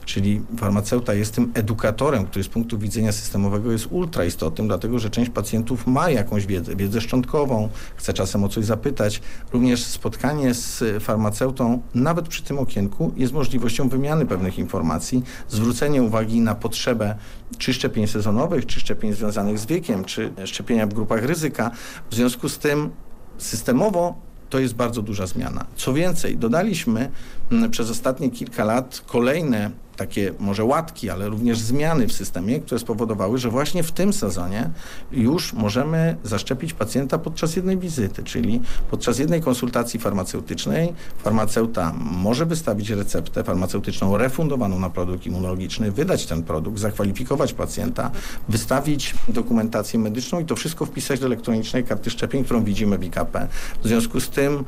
Czyli farmaceuta jest tym edukatorem, który z punktu widzenia systemowego jest ultra istotnym, dlatego że część pacjentów ma jakąś wiedzę, wiedzę szczątkową, chce czasem o coś zapytać. Również spotkanie z farmaceutą, nawet przy tym okienku, jest możliwością wymiany pewnych informacji, zwrócenie uwagi na potrzebę czy szczepień sezonowych, czy szczepień związanych z wiekiem, czy szczepienia w grupach ryzyka. W związku z tym systemowo to jest bardzo duża zmiana. Co więcej, dodaliśmy mm, przez ostatnie kilka lat kolejne takie może łatki, ale również zmiany w systemie, które spowodowały, że właśnie w tym sezonie już możemy zaszczepić pacjenta podczas jednej wizyty, czyli podczas jednej konsultacji farmaceutycznej farmaceuta może wystawić receptę farmaceutyczną refundowaną na produkt immunologiczny, wydać ten produkt, zakwalifikować pacjenta, wystawić dokumentację medyczną i to wszystko wpisać do elektronicznej karty szczepień, którą widzimy w IKP. W związku z tym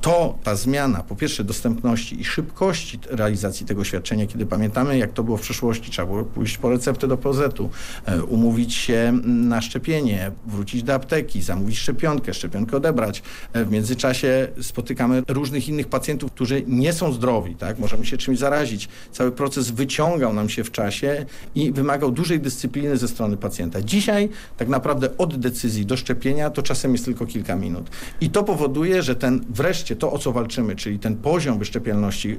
to, ta zmiana, po pierwsze dostępności i szybkości realizacji tego świadczenia, kiedy pamiętamy, jak to było w przeszłości, trzeba było pójść po receptę do POZ-u, e, umówić się na szczepienie, wrócić do apteki, zamówić szczepionkę, szczepionkę odebrać. E, w międzyczasie spotykamy różnych innych pacjentów, którzy nie są zdrowi, tak? Możemy się czymś zarazić. Cały proces wyciągał nam się w czasie i wymagał dużej dyscypliny ze strony pacjenta. Dzisiaj tak naprawdę od decyzji do szczepienia to czasem jest tylko kilka minut. I to powoduje, że ten wreszcie to, o co walczymy, czyli ten poziom wyszczepialności,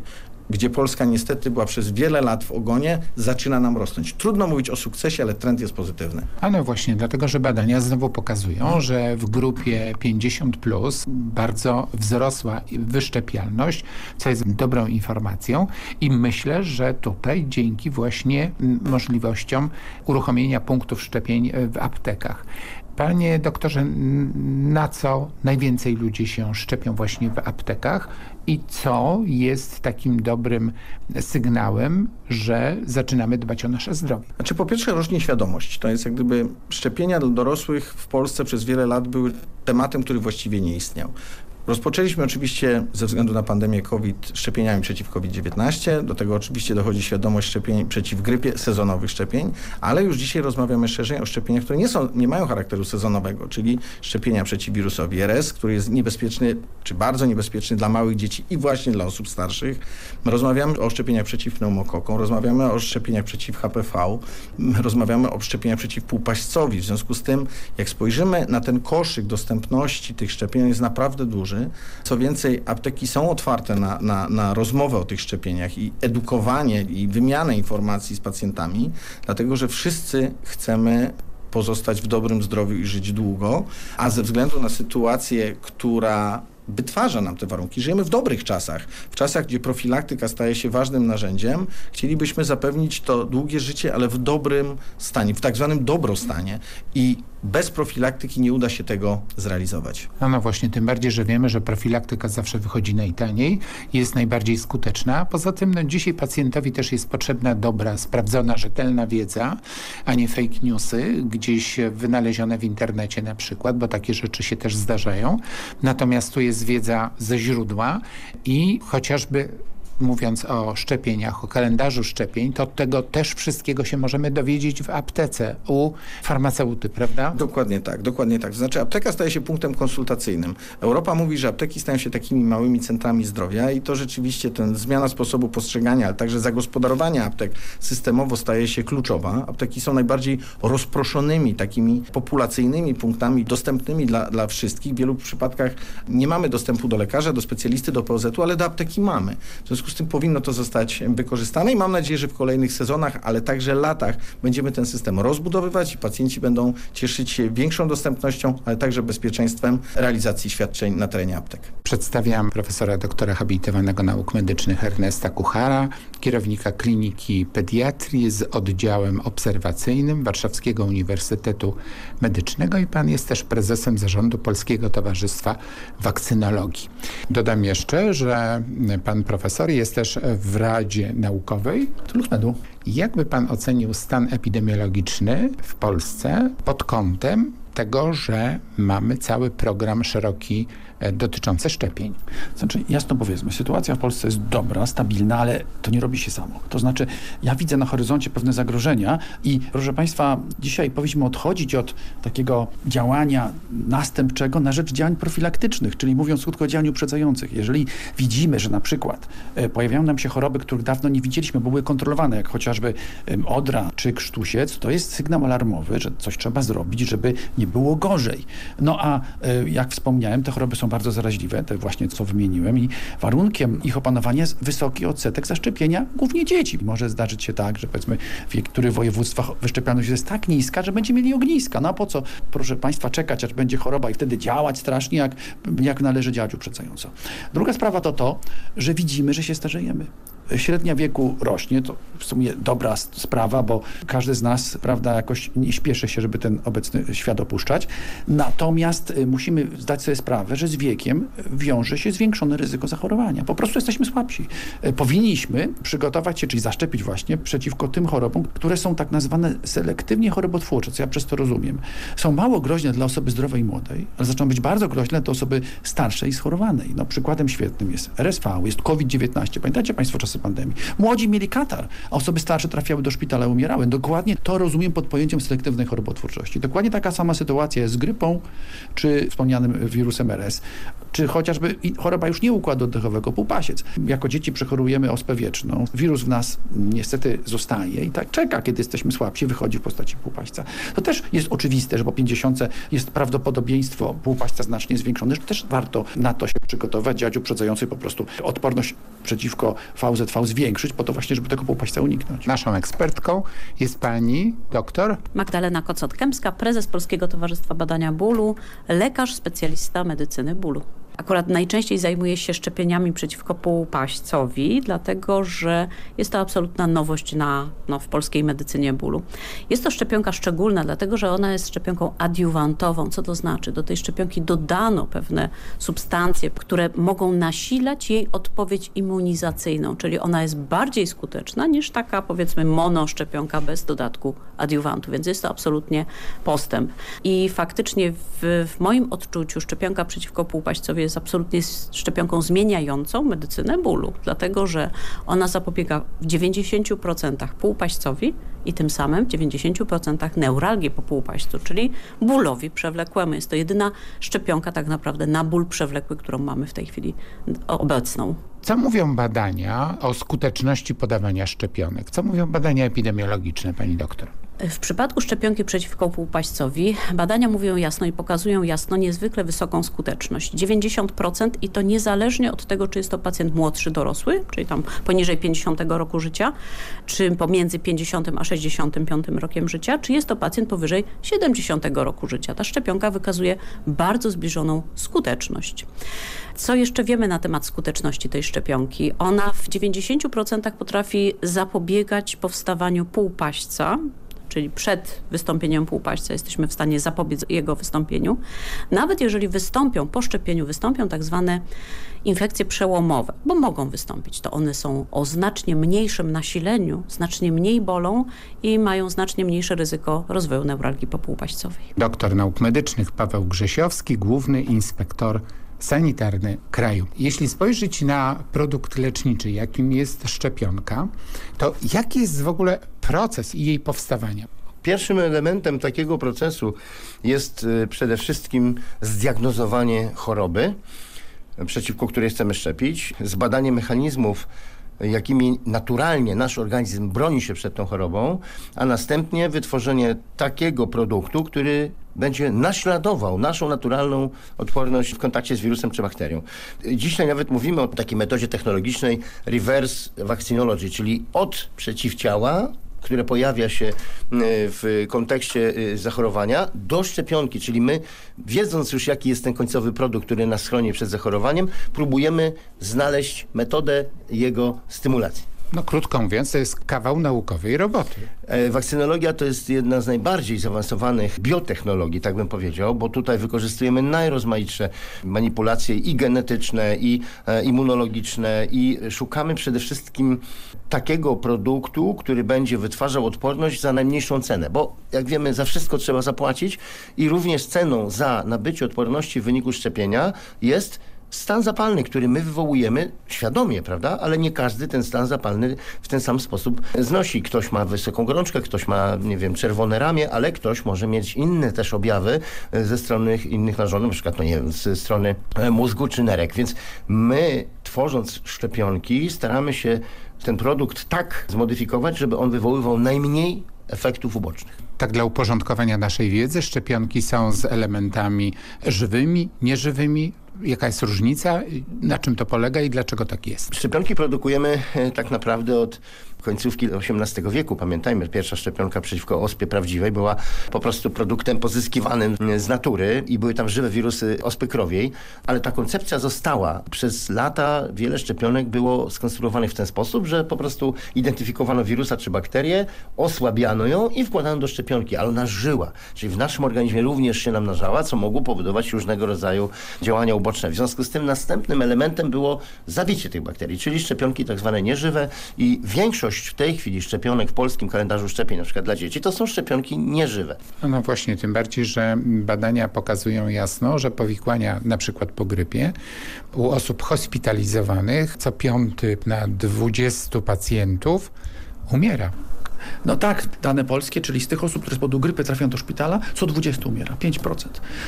gdzie Polska niestety była przez wiele lat w ogonie, zaczyna nam rosnąć. Trudno mówić o sukcesie, ale trend jest pozytywny. A no właśnie, dlatego że badania znowu pokazują, że w grupie 50 plus bardzo wzrosła wyszczepialność, co jest dobrą informacją i myślę, że tutaj dzięki właśnie możliwościom uruchomienia punktów szczepień w aptekach. Panie doktorze, na co najwięcej ludzi się szczepią właśnie w aptekach i co jest takim dobrym sygnałem, że zaczynamy dbać o nasze zdrowie? Znaczy po pierwsze rośnie świadomość. To jest jak gdyby szczepienia dla dorosłych w Polsce przez wiele lat były tematem, który właściwie nie istniał. Rozpoczęliśmy oczywiście ze względu na pandemię COVID szczepieniami przeciw COVID-19. Do tego oczywiście dochodzi świadomość szczepień przeciw grypie, sezonowych szczepień, ale już dzisiaj rozmawiamy szerzej o szczepieniach, które nie, są, nie mają charakteru sezonowego, czyli szczepienia przeciw wirusowi RS, który jest niebezpieczny, czy bardzo niebezpieczny dla małych dzieci i właśnie dla osób starszych. Rozmawiamy o szczepieniach przeciw pneumokokom, rozmawiamy o szczepieniach przeciw HPV, rozmawiamy o szczepieniach przeciw półpaścowi. W związku z tym, jak spojrzymy na ten koszyk dostępności tych szczepień, jest naprawdę duży branży. Co więcej, apteki są otwarte na, na, na rozmowę o tych szczepieniach i edukowanie i wymianę informacji z pacjentami, dlatego że wszyscy chcemy pozostać w dobrym zdrowiu i żyć długo, a ze względu na sytuację, która wytwarza nam te warunki. Żyjemy w dobrych czasach, w czasach, gdzie profilaktyka staje się ważnym narzędziem. Chcielibyśmy zapewnić to długie życie, ale w dobrym stanie, w tak zwanym dobrostanie. I bez profilaktyki nie uda się tego zrealizować. No, no właśnie, tym bardziej, że wiemy, że profilaktyka zawsze wychodzi najtaniej jest najbardziej skuteczna. Poza tym no, dzisiaj pacjentowi też jest potrzebna dobra, sprawdzona, rzetelna wiedza, a nie fake newsy, gdzieś wynalezione w internecie na przykład, bo takie rzeczy się też zdarzają. Natomiast tu jest wiedza ze źródła i chociażby mówiąc o szczepieniach, o kalendarzu szczepień, to tego też wszystkiego się możemy dowiedzieć w aptece u farmaceuty, prawda? Dokładnie tak, dokładnie tak. To znaczy apteka staje się punktem konsultacyjnym. Europa mówi, że apteki stają się takimi małymi centrami zdrowia i to rzeczywiście ten zmiana sposobu postrzegania, ale także zagospodarowania aptek systemowo staje się kluczowa. Apteki są najbardziej rozproszonymi, takimi populacyjnymi punktami dostępnymi dla, dla wszystkich. W wielu przypadkach nie mamy dostępu do lekarza, do specjalisty, do POZ-u, ale do apteki mamy. W związku z tym powinno to zostać wykorzystane i mam nadzieję, że w kolejnych sezonach, ale także latach będziemy ten system rozbudowywać i pacjenci będą cieszyć się większą dostępnością, ale także bezpieczeństwem realizacji świadczeń na terenie aptek. Przedstawiam profesora doktora habilitowanego nauk medycznych Ernesta Kuchara, kierownika kliniki pediatrii z oddziałem obserwacyjnym Warszawskiego Uniwersytetu Medycznego i pan jest też prezesem zarządu Polskiego Towarzystwa Wakcynologii. Dodam jeszcze, że pan profesor jest też w Radzie Naukowej Medu. Jakby pan ocenił stan epidemiologiczny w Polsce pod kątem tego, że mamy cały program szeroki dotyczący szczepień. Znaczy, jasno powiedzmy, sytuacja w Polsce jest dobra, stabilna, ale to nie robi się samo. To znaczy, ja widzę na horyzoncie pewne zagrożenia i proszę Państwa, dzisiaj powinniśmy odchodzić od takiego działania następczego na rzecz działań profilaktycznych, czyli mówiąc krótko o działaniu uprzedzających. Jeżeli widzimy, że na przykład e, pojawiają nam się choroby, których dawno nie widzieliśmy, bo były kontrolowane, jak chociażby e, odra czy krztusiec, to jest sygnał alarmowy, że coś trzeba zrobić, żeby nie było gorzej. No a e, jak wspomniałem, te choroby są bardzo zaraźliwe, te właśnie co wymieniłem i warunkiem ich opanowania jest wysoki odsetek zaszczepienia głównie dzieci. Może zdarzyć się tak, że powiedzmy w niektórych województwach wyszczepialność jest tak niska, że będziemy mieli ogniska. No a po co, proszę Państwa, czekać, aż będzie choroba i wtedy działać strasznie, jak, jak należy działać uprzedzająco. Druga sprawa to to, że widzimy, że się starzejemy średnia wieku rośnie, to w sumie dobra sprawa, bo każdy z nas, prawda, jakoś nie śpieszy się, żeby ten obecny świat opuszczać. Natomiast y, musimy zdać sobie sprawę, że z wiekiem wiąże się zwiększone ryzyko zachorowania. Po prostu jesteśmy słabsi. Y, powinniśmy przygotować się, czyli zaszczepić właśnie przeciwko tym chorobom, które są tak nazwane selektywnie chorobotwórcze, co ja przez to rozumiem. Są mało groźne dla osoby zdrowej i młodej, ale zaczną być bardzo groźne dla osoby starszej i schorowanej. No, przykładem świetnym jest RSV, jest COVID-19. Pamiętacie Państwo czasy pandemii? Młodzi mieli katar, a osoby starsze trafiały do szpitala umierały. Dokładnie to rozumiem pod pojęciem selektywnej chorobotwórczości. Dokładnie taka sama sytuacja jest z grypą, czy wspomnianym wirusem RS, czy chociażby choroba już nie układu oddechowego, półpasiec. Jako dzieci przechorujemy ospę wieczną. Wirus w nas niestety zostaje i tak czeka, kiedy jesteśmy słabsi, wychodzi w postaci półpaśca. To też jest oczywiste, że po 50 jest prawdopodobieństwo półpaśca znacznie zwiększone, że też warto na to się przygotować, działać uprzedzający po prostu odporność przeciwko VZV zwiększyć, po to właśnie, żeby tego półpaśca uniknąć. Naszą ekspertką jest pani doktor Magdalena Kocot-Kępska, prezes Polskiego Towarzystwa Badania Bólu, lekarz specjalista medycyny bólu. Akurat najczęściej zajmuję się szczepieniami przeciwko półpaścowi, dlatego że jest to absolutna nowość na, no, w polskiej medycynie bólu. Jest to szczepionka szczególna, dlatego że ona jest szczepionką adiuwantową. Co to znaczy? Do tej szczepionki dodano pewne substancje, które mogą nasilać jej odpowiedź immunizacyjną, czyli ona jest bardziej skuteczna niż taka powiedzmy monoszczepionka bez dodatku adiuwantu, więc jest to absolutnie postęp. I faktycznie w, w moim odczuciu szczepionka przeciwko półpaścowi jest absolutnie szczepionką zmieniającą medycynę bólu, dlatego że ona zapobiega w 90% półpaścowi i tym samym w 90% neuralgii po półpaścu, czyli bólowi przewlekłemu. Jest to jedyna szczepionka tak naprawdę na ból przewlekły, którą mamy w tej chwili obecną. Co mówią badania o skuteczności podawania szczepionek? Co mówią badania epidemiologiczne, pani doktor? W przypadku szczepionki przeciwko półpaścowi badania mówią jasno i pokazują jasno niezwykle wysoką skuteczność. 90% i to niezależnie od tego, czy jest to pacjent młodszy, dorosły, czyli tam poniżej 50 roku życia, czy pomiędzy 50 a 65 rokiem życia, czy jest to pacjent powyżej 70 roku życia. Ta szczepionka wykazuje bardzo zbliżoną skuteczność. Co jeszcze wiemy na temat skuteczności tej szczepionki? Ona w 90% potrafi zapobiegać powstawaniu półpaśca, czyli przed wystąpieniem półpaścia jesteśmy w stanie zapobiec jego wystąpieniu. Nawet jeżeli wystąpią, po szczepieniu wystąpią tak zwane infekcje przełomowe, bo mogą wystąpić, to one są o znacznie mniejszym nasileniu, znacznie mniej bolą i mają znacznie mniejsze ryzyko rozwoju neuralgii popółpaścowej. Doktor nauk medycznych Paweł Grzesiowski, główny inspektor sanitarny kraju. Jeśli spojrzeć na produkt leczniczy, jakim jest szczepionka, to jaki jest w ogóle proces jej powstawania? Pierwszym elementem takiego procesu jest y, przede wszystkim zdiagnozowanie choroby, przeciwko której chcemy szczepić, zbadanie mechanizmów jakimi naturalnie nasz organizm broni się przed tą chorobą, a następnie wytworzenie takiego produktu, który będzie naśladował naszą naturalną odporność w kontakcie z wirusem czy bakterią. Dzisiaj nawet mówimy o takiej metodzie technologicznej reverse vaccinology, czyli od przeciwciała które pojawia się w kontekście zachorowania, do szczepionki, czyli my, wiedząc już jaki jest ten końcowy produkt, który nas chroni przed zachorowaniem, próbujemy znaleźć metodę jego stymulacji. No krótko mówiąc, to jest kawał naukowej roboty. E, wakcynologia to jest jedna z najbardziej zaawansowanych biotechnologii, tak bym powiedział, bo tutaj wykorzystujemy najrozmaitsze manipulacje i genetyczne, i e, immunologiczne i szukamy przede wszystkim takiego produktu, który będzie wytwarzał odporność za najmniejszą cenę, bo jak wiemy za wszystko trzeba zapłacić i również ceną za nabycie odporności w wyniku szczepienia jest stan zapalny, który my wywołujemy świadomie, prawda? Ale nie każdy ten stan zapalny w ten sam sposób znosi. Ktoś ma wysoką gorączkę, ktoś ma, nie wiem, czerwone ramię, ale ktoś może mieć inne też objawy e, ze strony innych narządów, na przykład, no nie wiem, ze strony e, mózgu czy nerek. Więc my, tworząc szczepionki, staramy się ten produkt tak zmodyfikować, żeby on wywoływał najmniej efektów ubocznych. Tak dla uporządkowania naszej wiedzy, szczepionki są z elementami żywymi, nieżywymi, Jaka jest różnica, na czym to polega i dlaczego tak jest? Szczepionki produkujemy e, tak naprawdę od końcówki XVIII wieku. Pamiętajmy, pierwsza szczepionka przeciwko ospie prawdziwej była po prostu produktem pozyskiwanym z natury i były tam żywe wirusy ospy krowiej, ale ta koncepcja została. Przez lata wiele szczepionek było skonstruowanych w ten sposób, że po prostu identyfikowano wirusa czy bakterię, osłabiano ją i wkładano do szczepionki, ale ona żyła. Czyli w naszym organizmie również się namnażała, co mogło powodować różnego rodzaju działania uboczne. W związku z tym następnym elementem było zabicie tych bakterii, czyli szczepionki tak zwane nieżywe i większość większość w tej chwili szczepionek w polskim kalendarzu szczepień, na przykład dla dzieci, to są szczepionki nieżywe. No właśnie, tym bardziej, że badania pokazują jasno, że powikłania na przykład po grypie u osób hospitalizowanych co piąty na 20 pacjentów umiera. No tak, dane polskie, czyli z tych osób, które z powodu grypy trafiają do szpitala, co 20 umiera, 5%.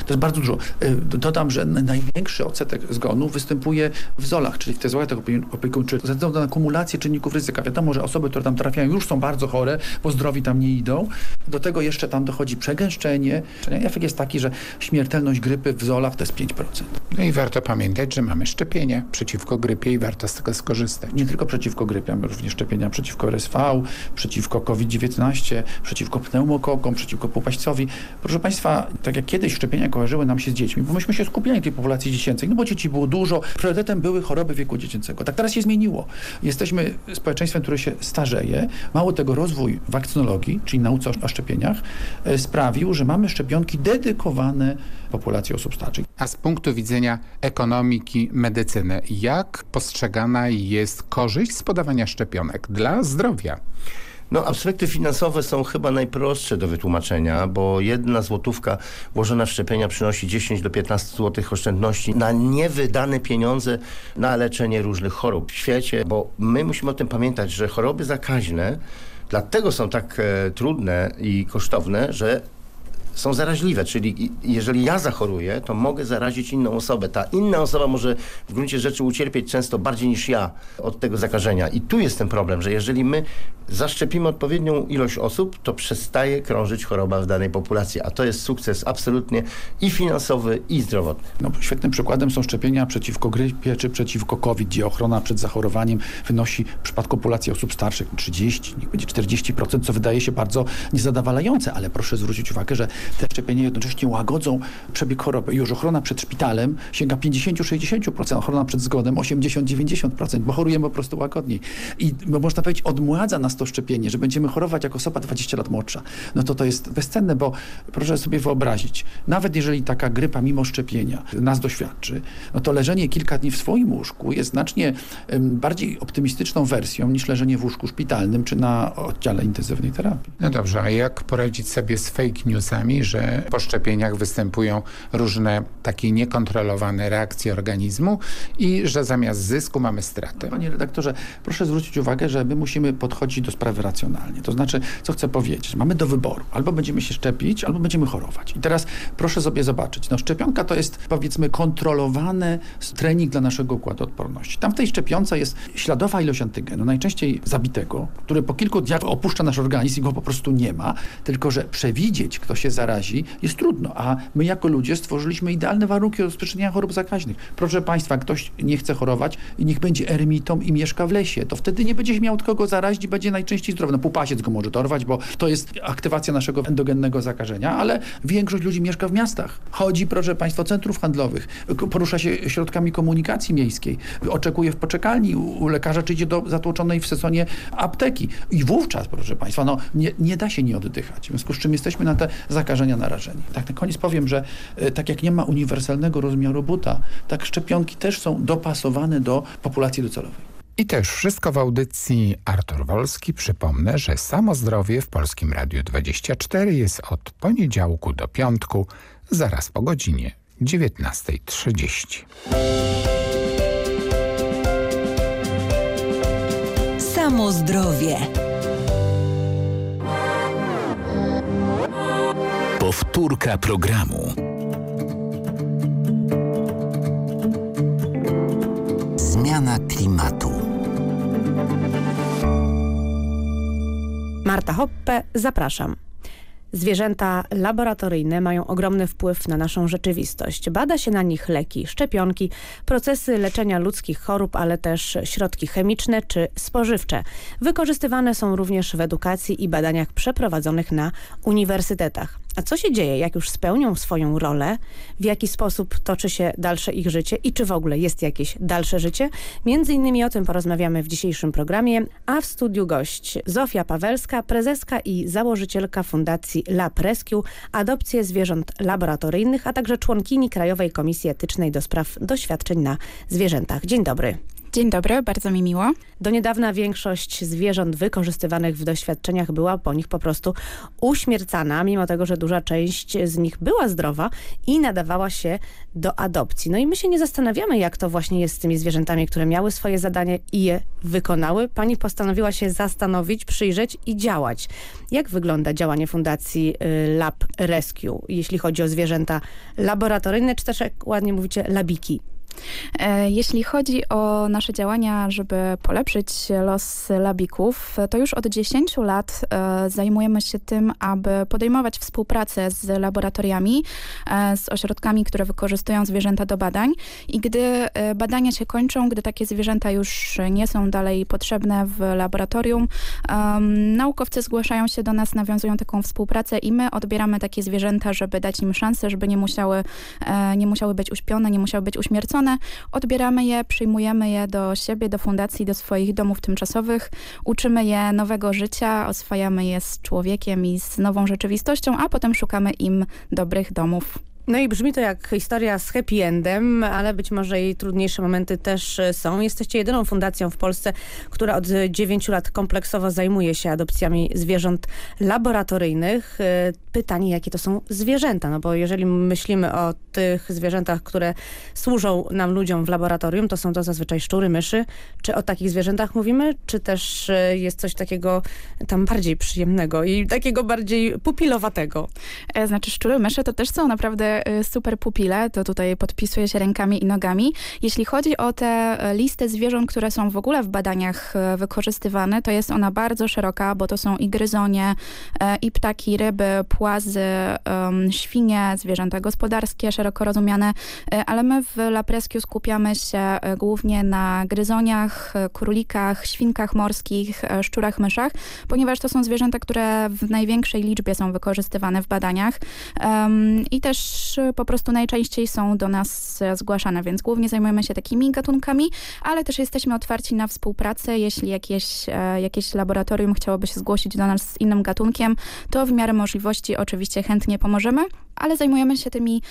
To jest bardzo dużo. Y, dodam, że największy odsetek zgonów występuje w zolach, czyli w tych zolach opiekuńczych, ze względu na akumulację czynników ryzyka. Wiadomo, że osoby, które tam trafiają już są bardzo chore, bo zdrowi tam nie idą. Do tego jeszcze tam dochodzi przegęszczenie. Efekt jest taki, że śmiertelność grypy w zolach to jest 5%. No i warto pamiętać, że mamy szczepienia przeciwko grypie i warto z tego skorzystać. Nie tylko przeciwko grypie, mamy również szczepienia przeciwko RSV, przeciwko COVID-19, przeciwko pneumokokom, przeciwko popaścowi. Proszę Państwa, tak jak kiedyś szczepienia kojarzyły nam się z dziećmi, bo myśmy się skupiali na tej populacji dziecięcej, no bo dzieci było dużo, priorytetem były choroby wieku dziecięcego. Tak teraz się zmieniło. Jesteśmy społeczeństwem, które się starzeje. Mało tego, rozwój wakcynologii, czyli nauce o szczepieniach, e, sprawił, że mamy szczepionki dedykowane populacji osób starszych. A z punktu widzenia ekonomiki, medycyny, jak postrzegana jest korzyść z podawania szczepionek dla zdrowia? No, aspekty finansowe są chyba najprostsze do wytłumaczenia, bo jedna złotówka włożona w szczepienia przynosi 10 do 15 złotych oszczędności na niewydane pieniądze na leczenie różnych chorób w świecie, bo my musimy o tym pamiętać, że choroby zakaźne dlatego są tak e, trudne i kosztowne, że są zaraźliwe, czyli jeżeli ja zachoruję, to mogę zarazić inną osobę. Ta inna osoba może w gruncie rzeczy ucierpieć często bardziej niż ja od tego zakażenia. I tu jest ten problem, że jeżeli my zaszczepimy odpowiednią ilość osób, to przestaje krążyć choroba w danej populacji, a to jest sukces absolutnie i finansowy, i zdrowotny. No, świetnym przykładem są szczepienia przeciwko grypie czy przeciwko COVID, gdzie ochrona przed zachorowaniem wynosi w przypadku populacji osób starszych 30, niech będzie 40%, co wydaje się bardzo niezadowalające, ale proszę zwrócić uwagę, że te szczepienia jednocześnie łagodzą przebieg choroby. Już ochrona przed szpitalem sięga 50-60%, ochrona przed zgodem 80-90%, bo chorujemy po prostu łagodniej. I można powiedzieć, odmładza nas to szczepienie, że będziemy chorować jak osoba 20 lat młodsza. No to to jest bezcenne, bo proszę sobie wyobrazić, nawet jeżeli taka grypa mimo szczepienia nas doświadczy, no to leżenie kilka dni w swoim łóżku jest znacznie bardziej optymistyczną wersją niż leżenie w łóżku szpitalnym czy na oddziale intensywnej terapii. No dobrze, a jak poradzić sobie z fake newsami, że po szczepieniach występują różne takie niekontrolowane reakcje organizmu i że zamiast zysku mamy stratę? Panie redaktorze, proszę zwrócić uwagę, że my musimy podchodzić do sprawy racjonalnie. To znaczy, co chcę powiedzieć, mamy do wyboru. Albo będziemy się szczepić, albo będziemy chorować. I teraz proszę sobie zobaczyć, no szczepionka to jest powiedzmy kontrolowany trening dla naszego układu odporności. Tam w tej szczepionce jest śladowa ilość antygenu, najczęściej zabitego, który po kilku dniach opuszcza nasz organizm i go po prostu nie ma, tylko że przewidzieć, kto się zarazi, jest trudno, a my jako ludzie stworzyliśmy idealne warunki rozprzestrzeniania chorób zakaźnych. Proszę Państwa, ktoś nie chce chorować i niech będzie ermitą i mieszka w lesie, to wtedy nie będzie miał kogo zarazić i będzie najczęściej zdrowy. No półpasiec go może dorwać, bo to jest aktywacja naszego endogennego zakażenia, ale większość ludzi mieszka w miastach. Chodzi, proszę Państwa, centrów handlowych, porusza się środkami komunikacji miejskiej, oczekuje w poczekalni u lekarza, czy idzie do zatłoczonej w sezonie apteki. I wówczas, proszę Państwa, no nie, nie da się nie oddychać. W związku z czym jesteśmy na te zakażenia narażeni. Tak na koniec powiem, że e, tak jak nie ma uniwersalnego rozmiaru buta, tak szczepionki też są dopasowane do populacji docelowej. I to już wszystko w audycji Artur Wolski. Przypomnę, że Samo Zdrowie w Polskim Radiu 24 jest od poniedziałku do piątku, zaraz po godzinie 19.30. Samo Zdrowie. Powtórka programu. Zmiana klimatu. Marta Hoppe, zapraszam. Zwierzęta laboratoryjne mają ogromny wpływ na naszą rzeczywistość. Bada się na nich leki, szczepionki, procesy leczenia ludzkich chorób, ale też środki chemiczne czy spożywcze. Wykorzystywane są również w edukacji i badaniach przeprowadzonych na uniwersytetach. A co się dzieje, jak już spełnią swoją rolę? W jaki sposób toczy się dalsze ich życie i czy w ogóle jest jakieś dalsze życie? Między innymi o tym porozmawiamy w dzisiejszym programie, a w studiu gość Zofia Pawelska, prezeska i założycielka Fundacji Lab Rescue, adopcje zwierząt laboratoryjnych, a także członkini Krajowej Komisji Etycznej do spraw doświadczeń na zwierzętach. Dzień dobry. Dzień dobry, bardzo mi miło. Do niedawna większość zwierząt wykorzystywanych w doświadczeniach była po nich po prostu uśmiercana, mimo tego, że duża część z nich była zdrowa i nadawała się do adopcji. No i my się nie zastanawiamy, jak to właśnie jest z tymi zwierzętami, które miały swoje zadanie i je wykonały. Pani postanowiła się zastanowić, przyjrzeć i działać. Jak wygląda działanie Fundacji y, Lab Rescue, jeśli chodzi o zwierzęta laboratoryjne, czy też, jak ładnie mówicie, labiki? E, jeśli chodzi o nasze działania, żeby polepszyć los labików, to już od 10 lat e, zajmujemy się tym, aby podejmować współpracę z laboratoriami, e, z ośrodkami, które wykorzystują zwierzęta do badań. I gdy badania się kończą, gdy takie zwierzęta już nie są dalej potrzebne w laboratorium, naukowcy zgłaszają się do nas, nawiązują taką współpracę i my odbieramy takie zwierzęta, żeby dać im szansę, żeby nie musiały, nie musiały być uśpione, nie musiały być uśmiercone, odbieramy je, przyjmujemy je do siebie, do fundacji, do swoich domów tymczasowych, uczymy je nowego życia, oswajamy je z człowiekiem i z nową rzeczywistością, a potem szukamy im dobrych domów. No i brzmi to jak historia z happy endem, ale być może jej trudniejsze momenty też e, są. Jesteście jedyną fundacją w Polsce, która od 9 lat kompleksowo zajmuje się adopcjami zwierząt laboratoryjnych. E, Pytanie, jakie to są zwierzęta? No bo jeżeli myślimy o tych zwierzętach, które służą nam ludziom w laboratorium, to są to zazwyczaj szczury, myszy. Czy o takich zwierzętach mówimy? Czy też e, jest coś takiego tam bardziej przyjemnego i takiego bardziej pupilowatego? Znaczy szczury, myszy to też są naprawdę e, super pupile, to tutaj podpisuje się rękami i nogami. Jeśli chodzi o tę e, listę zwierząt, które są w ogóle w badaniach e, wykorzystywane, to jest ona bardzo szeroka, bo to są i gryzonie, e, i ptaki, ryby, płazy, świnie, zwierzęta gospodarskie, szeroko rozumiane, ale my w La Prescu skupiamy się głównie na gryzoniach, królikach, świnkach morskich, szczurach, myszach, ponieważ to są zwierzęta, które w największej liczbie są wykorzystywane w badaniach i też e, po prostu najczęściej są do nas e, zgłaszane, więc głównie zajmujemy się takimi gatunkami, ale też jesteśmy otwarci na współpracę. Jeśli jakieś, e, jakieś laboratorium chciałoby się zgłosić do nas z innym gatunkiem, to w miarę możliwości oczywiście chętnie pomożemy, ale zajmujemy się tymi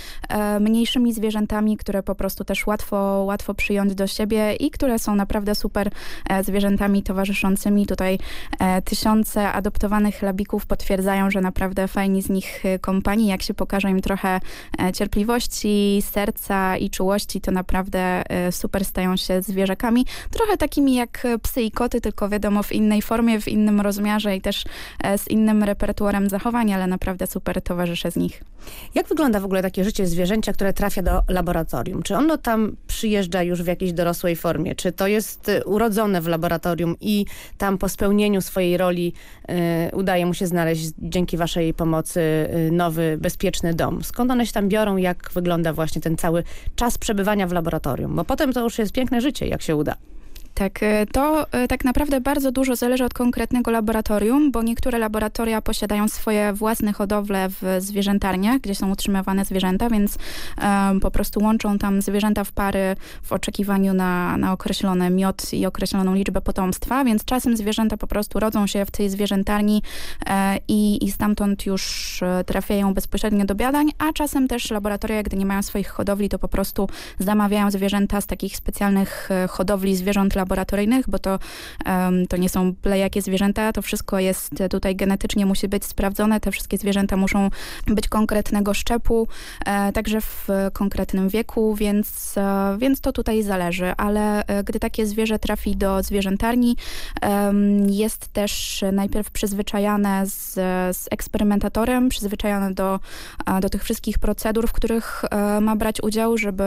mniejszymi zwierzętami, które po prostu też łatwo, łatwo przyjąć do siebie i które są naprawdę super zwierzętami towarzyszącymi. Tutaj tysiące adoptowanych labików potwierdzają, że naprawdę fajni z nich kompanii. Jak się pokaże im trochę cierpliwości, serca i czułości, to naprawdę e, super stają się zwierzakami. Trochę takimi jak psy i koty, tylko wiadomo w innej formie, w innym rozmiarze i też e, z innym repertuarem zachowań, ale naprawdę super towarzysze z nich. Jak wygląda w ogóle takie życie zwierzęcia, które trafia do laboratorium? Czy ono tam przyjeżdża już w jakiejś dorosłej formie? Czy to jest y, urodzone w laboratorium i tam po spełnieniu swojej roli y, udaje mu się znaleźć dzięki waszej pomocy y, nowy, bezpieczny dom? Skąd one się tam biorą? Jak wygląda właśnie ten cały czas przebywania w laboratorium? Bo potem to już jest piękne życie, jak się uda. Tak, e, to e, tak naprawdę bardzo dużo zależy od konkretnego laboratorium, bo niektóre laboratoria posiadają swoje własne hodowle w zwierzętarniach, gdzie są utrzymywane zwierzęta, więc um, po prostu łączą tam zwierzęta w pary w oczekiwaniu na, na określony miod i określoną liczbę potomstwa, więc czasem zwierzęta po prostu rodzą się w tej zwierzętarni e, i, i stamtąd już e, trafiają bezpośrednio do biadań, a czasem też laboratoria, gdy nie mają swoich hodowli, to po prostu zamawiają zwierzęta z takich specjalnych hodowli zwierząt laboratoryjnych, bo to, em, to nie są byle jakie zwierzęta, to wszystko jest tutaj genetycznie musi być sprawdzone, te wszystkie zwierzęta muszą być konkretnego szczepu, e, także w konkretnym wieku, więc, e, więc to tutaj zależy, ale e, gdy takie zwierzę trafi do zwierzętarni, jest też najpierw przyzwyczajane z, z eksperymentatorem, przyzwyczajane do, a, do tych wszystkich procedur, w których e, ma brać udział, żeby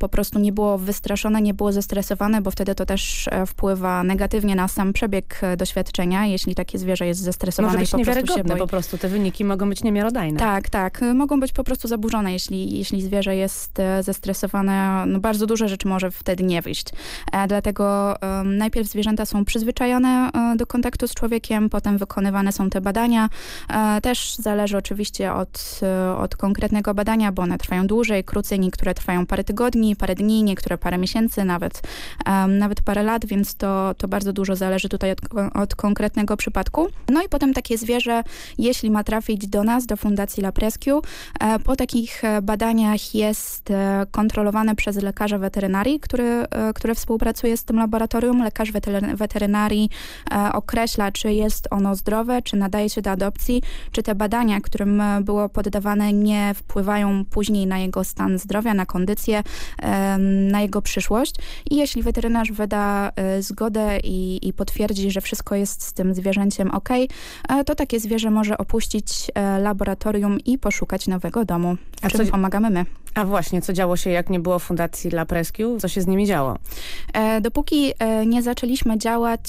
po prostu nie było wystraszone, nie było zestresowane, bo wtedy to też e, wpływa negatywnie na sam przebieg e, doświadczenia, jeśli takie zwierzę jest zestresowane Może i być po prostu się boi. po prostu. Te wyniki mogą być niemiarodajne. Tak, tak. Y, Mogą być po prostu zaburzone, jeśli, jeśli zwierzę jest e, zestresowane. No bardzo dużo rzeczy może wtedy nie wyjść. E, Dlatego em, najpierw zwierzęta są przyzwyczajone e, do kontaktu z człowiekiem, potem wykonywane są te badania. E, Też zależy oczywiście od, e, od konkretnego badania, bo one trwają dłużej, krócej. Niektóre trwają parę tygodni, parę dni, niektóre parę miesięcy, nawet, em, parę lat, więc to, to bardzo dużo zależy tutaj od, od konkretnego przypadku. No i potem takie zwierzę, jeśli ma trafić do nas, do Fundacji La Prescu, e, po takich e, badaniach jest e, kontrolowane przez lekarza weterynarii, który, który współpracuje z tym laboratorium. Lekarz wetery- weterynarii określa, czy jest ono zdrowe, czy nadaje się do adopcji, czy te badania, którym było poddawane, nie wpływają później na jego stan zdrowia, na kondycję, na jego przyszłość. I jeśli weterynarz wyda e, zgodę i, i potwierdzi, że wszystko jest z tym zwierzęciem ok, to takie zwierzę może opuścić e, laboratorium i poszukać nowego domu, A czym co- pomagamy my. A właśnie, co działo się, jak nie było Fundacji La Prescu? Co się z nimi działo? E, Dopóki e, nie zaczęliśmy działać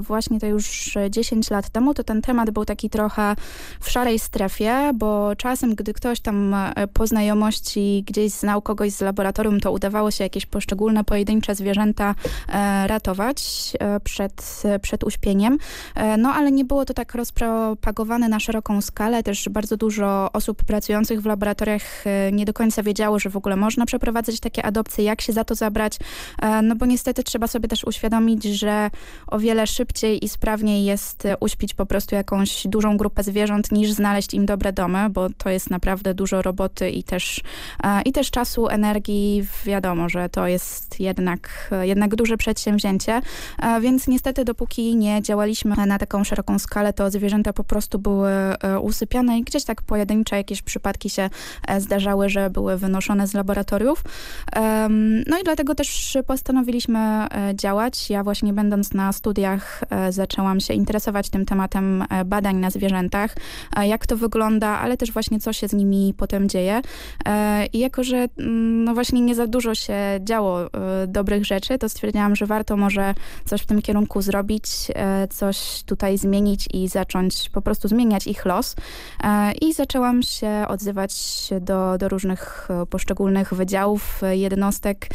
właśnie to już e, 10 lat temu, to ten temat był taki trochę w szarej strefie, bo czasem, gdy ktoś tam po znajomości gdzieś znał kogoś z laboratorium, to udawało się jakieś poszczególne pojedyncze zwierzęta ratować przed, przed uśpieniem. No ale nie było to tak rozpropagowane na szeroką skalę. Też bardzo dużo osób pracujących w laboratoriach nie do końca wiedziało, że w ogóle można przeprowadzać takie adopcje, jak się za to zabrać. No bo niestety trzeba sobie też uświadomić, że o wiele szybciej i sprawniej jest uśpić po prostu jakąś dużą grupę zwierząt niż znaleźć im dobre domy, bo to jest naprawdę dużo roboty i też, i też czasu, energii. Wiadomo, że to jest jednak, jednak duże przedsięwzięcie, więc niestety dopóki nie działaliśmy na taką szeroką skalę, to zwierzęta po prostu były e, usypiane i gdzieś tak pojedyncze jakieś przypadki się e, zdarzały, że były wynoszone z laboratoriów. No i dlatego też postanowiliśmy e, działać. Ja właśnie będąc na studiach zaczęłam się interesować tym tematem badań na zwierzętach, jak to wygląda, ale też właśnie co się z nimi potem dzieje. I jako, że mm, no właśnie nie za dużo się działo dobrych rzeczy, to stwierdziłam, że warto może coś w tym kierunku zrobić, coś tutaj zmienić i zacząć po prostu zmieniać ich los. I zaczęłam się odzywać do, do różnych poszczególnych wydziałów, jednostek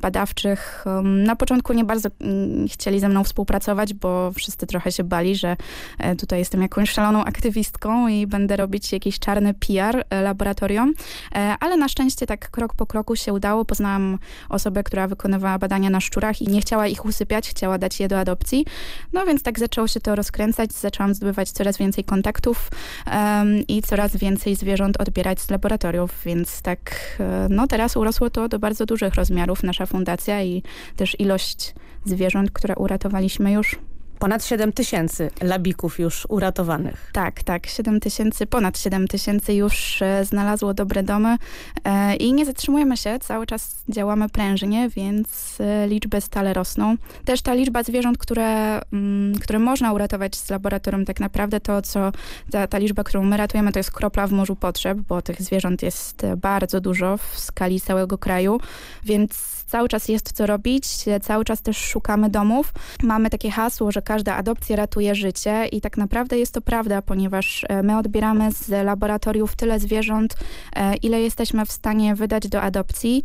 badawczych. Na początku nie bardzo mm, chcieli ze mną współpracować, bo wszyscy trochę się bali, że e, tutaj jestem jakąś szaloną aktywistką i będę robić jakiś czarny PR e, laboratorium, e, ale na szczęście tak krok po kroku się udało. Poznałam osobę, która wykonywała badania na szczurach i nie chciała ich usypiać, chciała dać je do adopcji. No więc tak zaczęło się to rozkręcać, zaczęłam zdobywać coraz więcej kontaktów um, i coraz więcej zwierząt odbierać z laboratoriów, więc tak no teraz urosło to do bardzo dużych rozmiarów, nasza fundacja i też ilość zwierząt, które uratowaliśmy już. Ponad 7 tysięcy labików już uratowanych. Tak, tak. 7 tysięcy, ponad 7 tysięcy już e, znalazło dobre domy e, i nie zatrzymujemy się. Cały czas działamy prężnie, więc e, liczby stale rosną. Też ta liczba zwierząt, które, mm, które można uratować z laboratorium, tak naprawdę to, co ta, ta liczba, którą my ratujemy, to jest kropla w morzu potrzeb, bo tych zwierząt jest bardzo dużo w skali całego kraju, więc Cały czas jest co robić, cały czas też szukamy domów. Mamy takie hasło, że każda adopcja ratuje życie i tak naprawdę jest to prawda, ponieważ e, my odbieramy z laboratoriów tyle zwierząt, e, ile jesteśmy w stanie wydać do adopcji.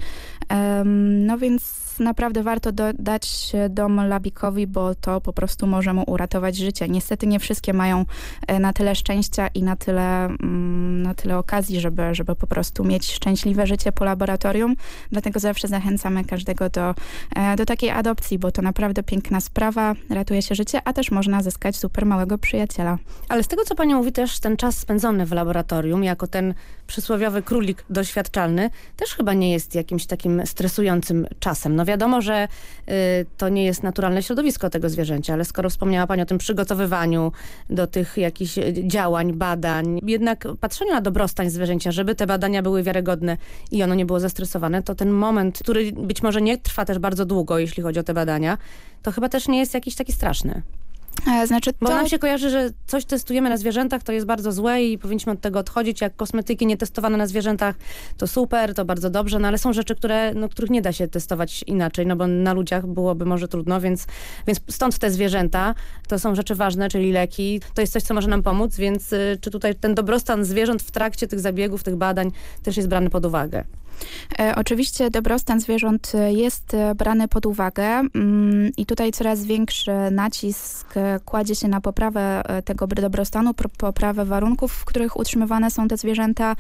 No więc naprawdę warto dać dom Labikowi, bo to po prostu może mu uratować życie. Niestety nie wszystkie mają e, na tyle szczęścia i na tyle, mm, na tyle okazji, żeby, żeby po prostu mieć szczęśliwe życie po laboratorium. Dlatego zawsze zachęcamy każdego do, e, do takiej adopcji, bo to naprawdę piękna sprawa, ratuje się życie, a też można zyskać super małego przyjaciela. Ale z tego, co pani mówi, też ten czas spędzony w laboratorium, jako ten przysłowiowy królik doświadczalny, też chyba nie jest jakimś takim stresującym czasem. No wiadomo, że y, to nie jest naturalne środowisko tego zwierzęcia, ale skoro wspomniała pani o tym przygotowywaniu do tych jakichś działań, badań, jednak patrzeniu na dobrostań zwierzęcia, żeby te badania były wiarygodne i ono nie było zestresowane, to ten moment, który być może nie trwa też bardzo długo, jeśli chodzi o te badania, to chyba też nie jest jakiś taki straszny. E, znaczy to... Bo nam się kojarzy, że coś testujemy na zwierzętach, to jest bardzo złe i powinniśmy od tego odchodzić. Jak kosmetyki nietestowane na zwierzętach, to super, to bardzo dobrze, no ale są rzeczy, które, no, których nie da się testować inaczej, no bo na ludziach byłoby może trudno, więc, więc stąd te zwierzęta, to są rzeczy ważne, czyli leki, to jest coś, co może nam pomóc, więc y, czy tutaj ten dobrostan zwierząt w trakcie tych zabiegów, tych badań też jest brany pod uwagę? E, oczywiście dobrostan zwierząt e, jest e, brany pod uwagę mm, i tutaj coraz większy nacisk kładzie się na poprawę tego dobrostanu, poprawę warunków, w których utrzymywane są te zwierzęta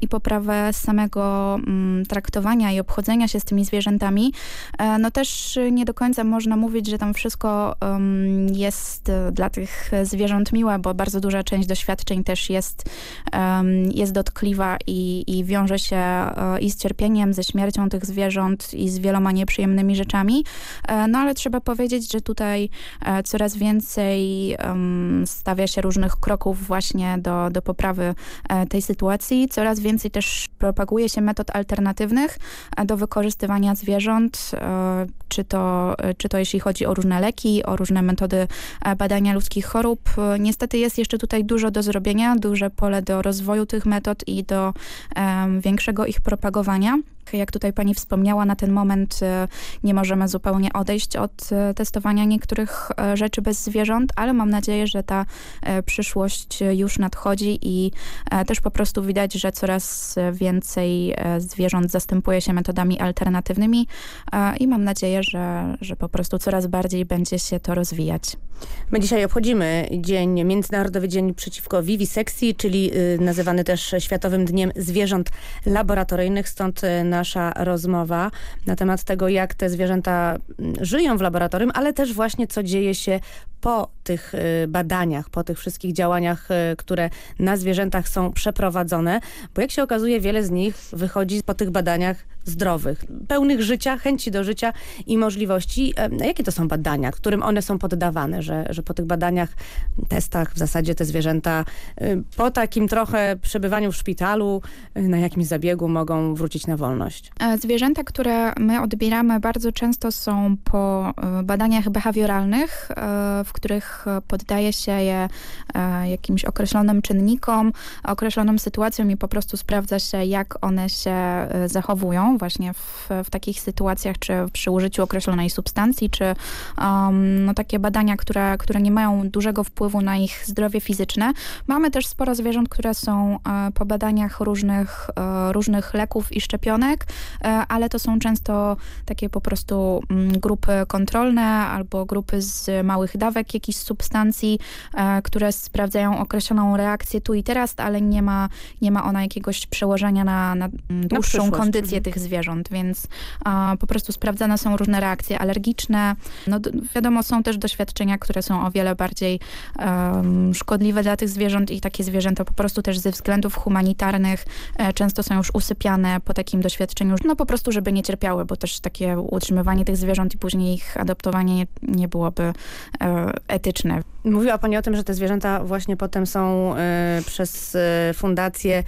i poprawę samego mm, traktowania i obchodzenia się z tymi zwierzętami. No też nie do końca można mówić, że tam wszystko jest dla tych zwierząt miłe, bo bardzo duża część doświadczeń też jest, jest dotkliwa i, i wiąże się i z cierpieniem, ze śmiercią tych zwierząt i z wieloma nieprzyjemnymi rzeczami. E, no ale trzeba powiedzieć, że tutaj e, coraz więcej stawia się różnych kroków właśnie do, do poprawy e, tej sytuacji. Coraz więcej też propaguje się metod alternatywnych do wykorzystywania zwierząt, czy to, czy to jeśli chodzi o różne leki, o różne metody badania ludzkich chorób. Niestety jest jeszcze tutaj dużo do zrobienia, duże pole do rozwoju tych metod i do um, większego ich propagowania reagowania jak tutaj pani wspomniała, na ten moment e, nie możemy zupełnie odejść od e, testowania niektórych e, rzeczy bez zwierząt, ale mam nadzieję, że ta przyszłość już nadchodzi i też po prostu widać, że coraz więcej zwierząt zastępuje się metodami alternatywnymi i mam nadzieję, że, że po prostu coraz bardziej będzie się to rozwijać. My dzisiaj obchodzimy dzień, Międzynarodowy Dzień przeciwko Vivisekcji, czyli y, nazywany też Światowym Dniem Zwierząt Laboratoryjnych, stąd nasza rozmowa na temat tego, jak te zwierzęta mm, żyją w laboratorium, ale też właśnie co dzieje się po tych y, badaniach, po tych wszystkich działaniach, y, które na zwierzętach są przeprowadzone, bo jak się okazuje, wiele z nich wychodzi po tych badaniach zdrowych, pełnych życia, chęci do życia i możliwości. Jakie to są badania, którym one są poddawane, że, że po tych badaniach, testach w zasadzie te zwierzęta y, po takim trochę przebywaniu w szpitalu, na jakimś zabiegu mogą wrócić na wolność? E, zwierzęta, które my odbieramy bardzo często są po badaniach behawioralnych, w których poddaje się je e, jakimś określonym czynnikom, określonym sytuacjom i po prostu sprawdza się, jak one się e, zachowują właśnie w, w takich sytuacjach, czy przy użyciu określonej substancji, czy um, no, takie badania, które, które nie mają dużego wpływu na ich zdrowie fizyczne. Mamy też sporo zwierząt, które są e, po badaniach różnych, różnych leków i szczepionek, ale to są często takie po prostu mm, grupy kontrolne albo grupy z małych dawek, jakichś substancji, e, które sprawdzają określoną reakcję tu i teraz, ale nie ma, nie ma ona jakiegoś przełożenia na, na dłuższą na kondycję mhm. tych zwierząt, więc po prostu sprawdzane są różne reakcje alergiczne. No wiadomo, są też doświadczenia, które są o wiele bardziej um, szkodliwe dla tych zwierząt i takie zwierzęta po prostu też ze względów humanitarnych e, często są już usypiane po takim doświadczeniu, no po prostu, żeby nie cierpiały, bo też takie utrzymywanie tych zwierząt i później ich adoptowanie nie, nie byłoby e, etyczne. Mówiła Pani o tym, że te zwierzęta właśnie potem są y, przez y, fundacje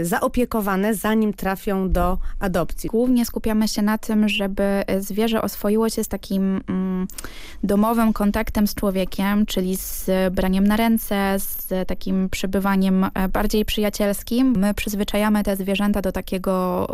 y, zaopiekowane, zanim trafią do adopcji. Głównie skupiamy się na tym, żeby zwierzę oswoiło się z takim mm, domowym kontaktem z człowiekiem, czyli z braniem na ręce, z takim przebywaniem bardziej przyjacielskim. My przyzwyczajamy te zwierzęta do takiego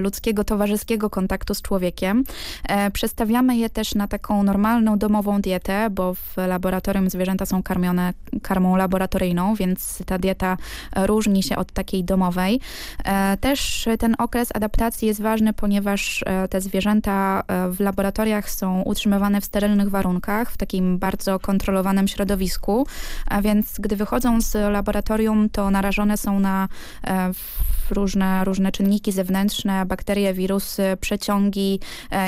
ludzkiego, towarzyskiego kontaktu z człowiekiem. E, przestawiamy je też na taką normalną domową dietę, bo w laboratorium zwierzęta są karmione karmą laboratoryjną, więc ta dieta różni się od takiej domowej. E, też ten okres adaptacji jest ważny, ponieważ e, te zwierzęta e, w laboratoriach są utrzymywane w sterylnych warunkach, w takim bardzo kontrolowanym środowisku, a więc gdy wychodzą z laboratorium, to narażone są na różne, różne czynniki zewnętrzne, bakterie, wirusy, przeciągi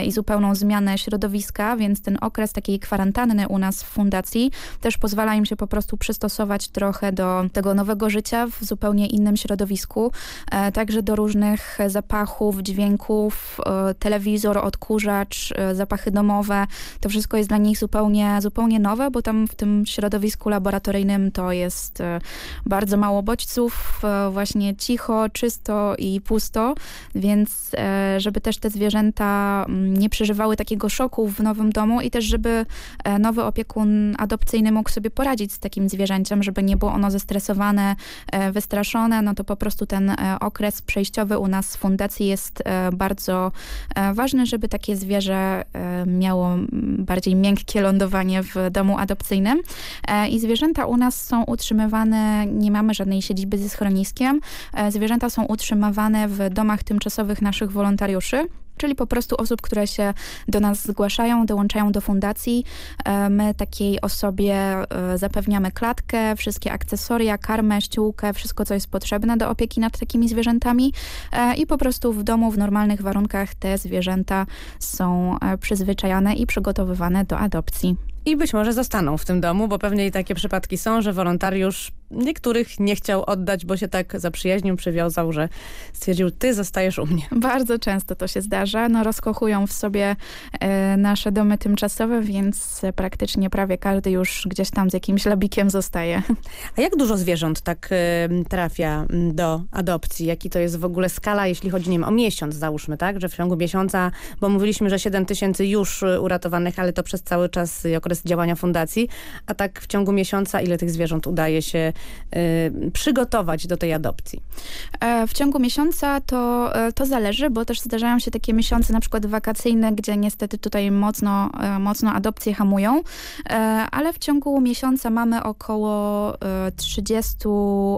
i zupełną zmianę środowiska, więc ten okres takiej kwarantanny u nas w fundacji też pozwala im się po prostu przystosować trochę do tego nowego życia w zupełnie innym środowisku, e, także do różnych zapachów, dźwięków, e, telewizor, odkurzacz, e, zapachy domowe. To wszystko jest dla nich zupełnie, zupełnie nowe, bo tam w tym środowisku laboratoryjnym to jest bardzo mało bodźców, właśnie cicho, czysto i pusto, więc żeby też te zwierzęta mm, nie przeżywały takiego szoku w nowym domu i też żeby nowy opiekun adopcyjny mógł sobie poradzić z takim zwierzęciem, żeby nie było ono zestresowane, e, wystraszone, no to po prostu ten e, okres przejściowy u nas w fundacji jest e, bardzo ważny, żeby takie zwierzę miało bardziej miękkie lądowanie w domu adopcyjnym. I zwierzęta u nas są utrzymywane, nie mamy żadnej siedziby ze schroniskiem. Zwierzęta są utrzymywane w domach tymczasowych naszych wolontariuszy czyli po prostu osób, które się do nas zgłaszają, dołączają do fundacji. E, my takiej osobie e, zapewniamy klatkę, wszystkie akcesoria, karmę, ściółkę, wszystko, co jest potrzebne do opieki nad takimi zwierzętami e, i po prostu w domu, w normalnych warunkach te zwierzęta są przyzwyczajane i przygotowywane do adopcji. I być może zostaną w tym domu, bo pewnie i takie przypadki są, że wolontariusz niektórych nie chciał oddać, bo się tak zaprzyjaźnił, przywiązał, że stwierdził, ty zostajesz u mnie. Bardzo często to się zdarza. No, rozkochują w sobie e, nasze domy tymczasowe, więc praktycznie prawie każdy już gdzieś tam z jakimś labikiem zostaje. A jak dużo zwierząt tak e, trafia do adopcji? Jaki to jest w ogóle skala, jeśli chodzi nie wiem, o miesiąc, załóżmy, tak? Że w ciągu miesiąca, bo mówiliśmy, że 7 tysięcy już uratowanych, ale to przez cały czas okres działania fundacji, a tak w ciągu miesiąca ile tych zwierząt udaje się przygotować do tej adopcji? E, W ciągu miesiąca to, e, to zależy, bo też zdarzają się takie miesiące na przykład wakacyjne, gdzie niestety tutaj mocno, e, mocno adopcje hamują, ale w ciągu miesiąca mamy około e, 30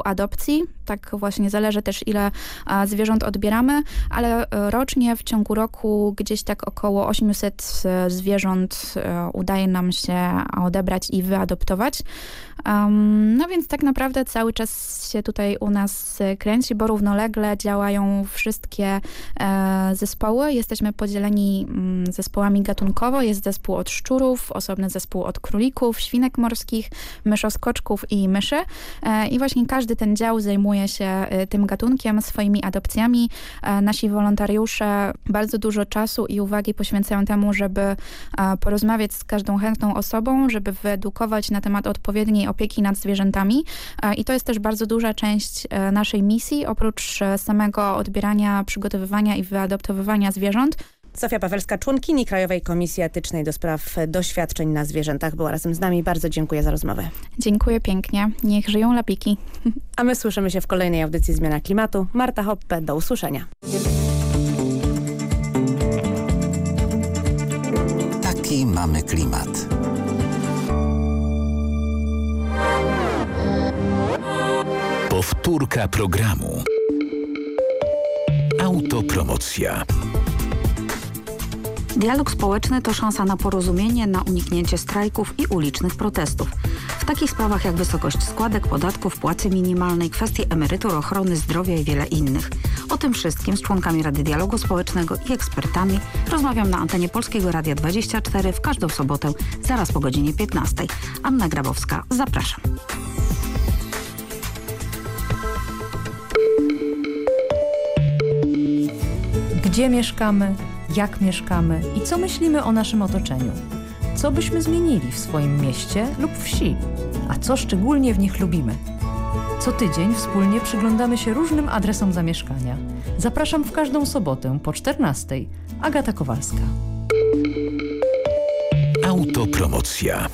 adopcji. Tak właśnie zależy też ile zwierząt odbieramy, ale e, rocznie w ciągu roku gdzieś tak około 800 e, zwierząt e, udaje nam się odebrać i wyadoptować. No więc tak naprawdę cały czas się tutaj u nas kręci, bo równolegle działają wszystkie zespoły. Jesteśmy podzieleni mm, zespołami gatunkowo. Jest zespół od szczurów, osobny zespół od królików, świnek morskich, myszoskoczków i myszy. I właśnie każdy ten dział zajmuje się e, tym gatunkiem, swoimi adopcjami. E, nasi wolontariusze bardzo dużo czasu i uwagi poświęcają temu, żeby e, porozmawiać z każdą chętną osobą, żeby wyedukować na temat odpowiedniej opieki nad zwierzętami. E, I to jest też bardzo duża część naszej misji, oprócz samego odbierania, przygotowywania i wyadoptowywania zwierząt. Sofia Pawelska, członkini Krajowej Komisji Etycznej do spraw doświadczeń na zwierzętach była razem z nami. Bardzo dziękuję za rozmowę. Dziękuję pięknie. Niech żyją lapiki. A my słyszymy się w kolejnej audycji Zmiana Klimatu. Marta Hoppe, do usłyszenia. Taki mamy klimat. Powtórka programu. Autopromocja. Dialog społeczny to szansa na porozumienie, na uniknięcie strajków i ulicznych protestów. W takich sprawach jak wysokość składek, podatków, płacy minimalnej, kwestie emerytur, ochrony zdrowia i wiele innych. O tym wszystkim z członkami Rady Dialogu Społecznego i ekspertami rozmawiam na antenie Polskiego Radia 24 w każdą sobotę zaraz po godzinie 15. Anna Grabowska, zapraszam. Gdzie mieszkamy, jak mieszkamy i co myślimy o naszym otoczeniu. Co byśmy zmienili w swoim mieście lub wsi, a co szczególnie w nich lubimy. Co tydzień wspólnie przyglądamy się różnym adresom zamieszkania. Zapraszam w każdą sobotę po 14. Agata Kowalska. Autopromocja.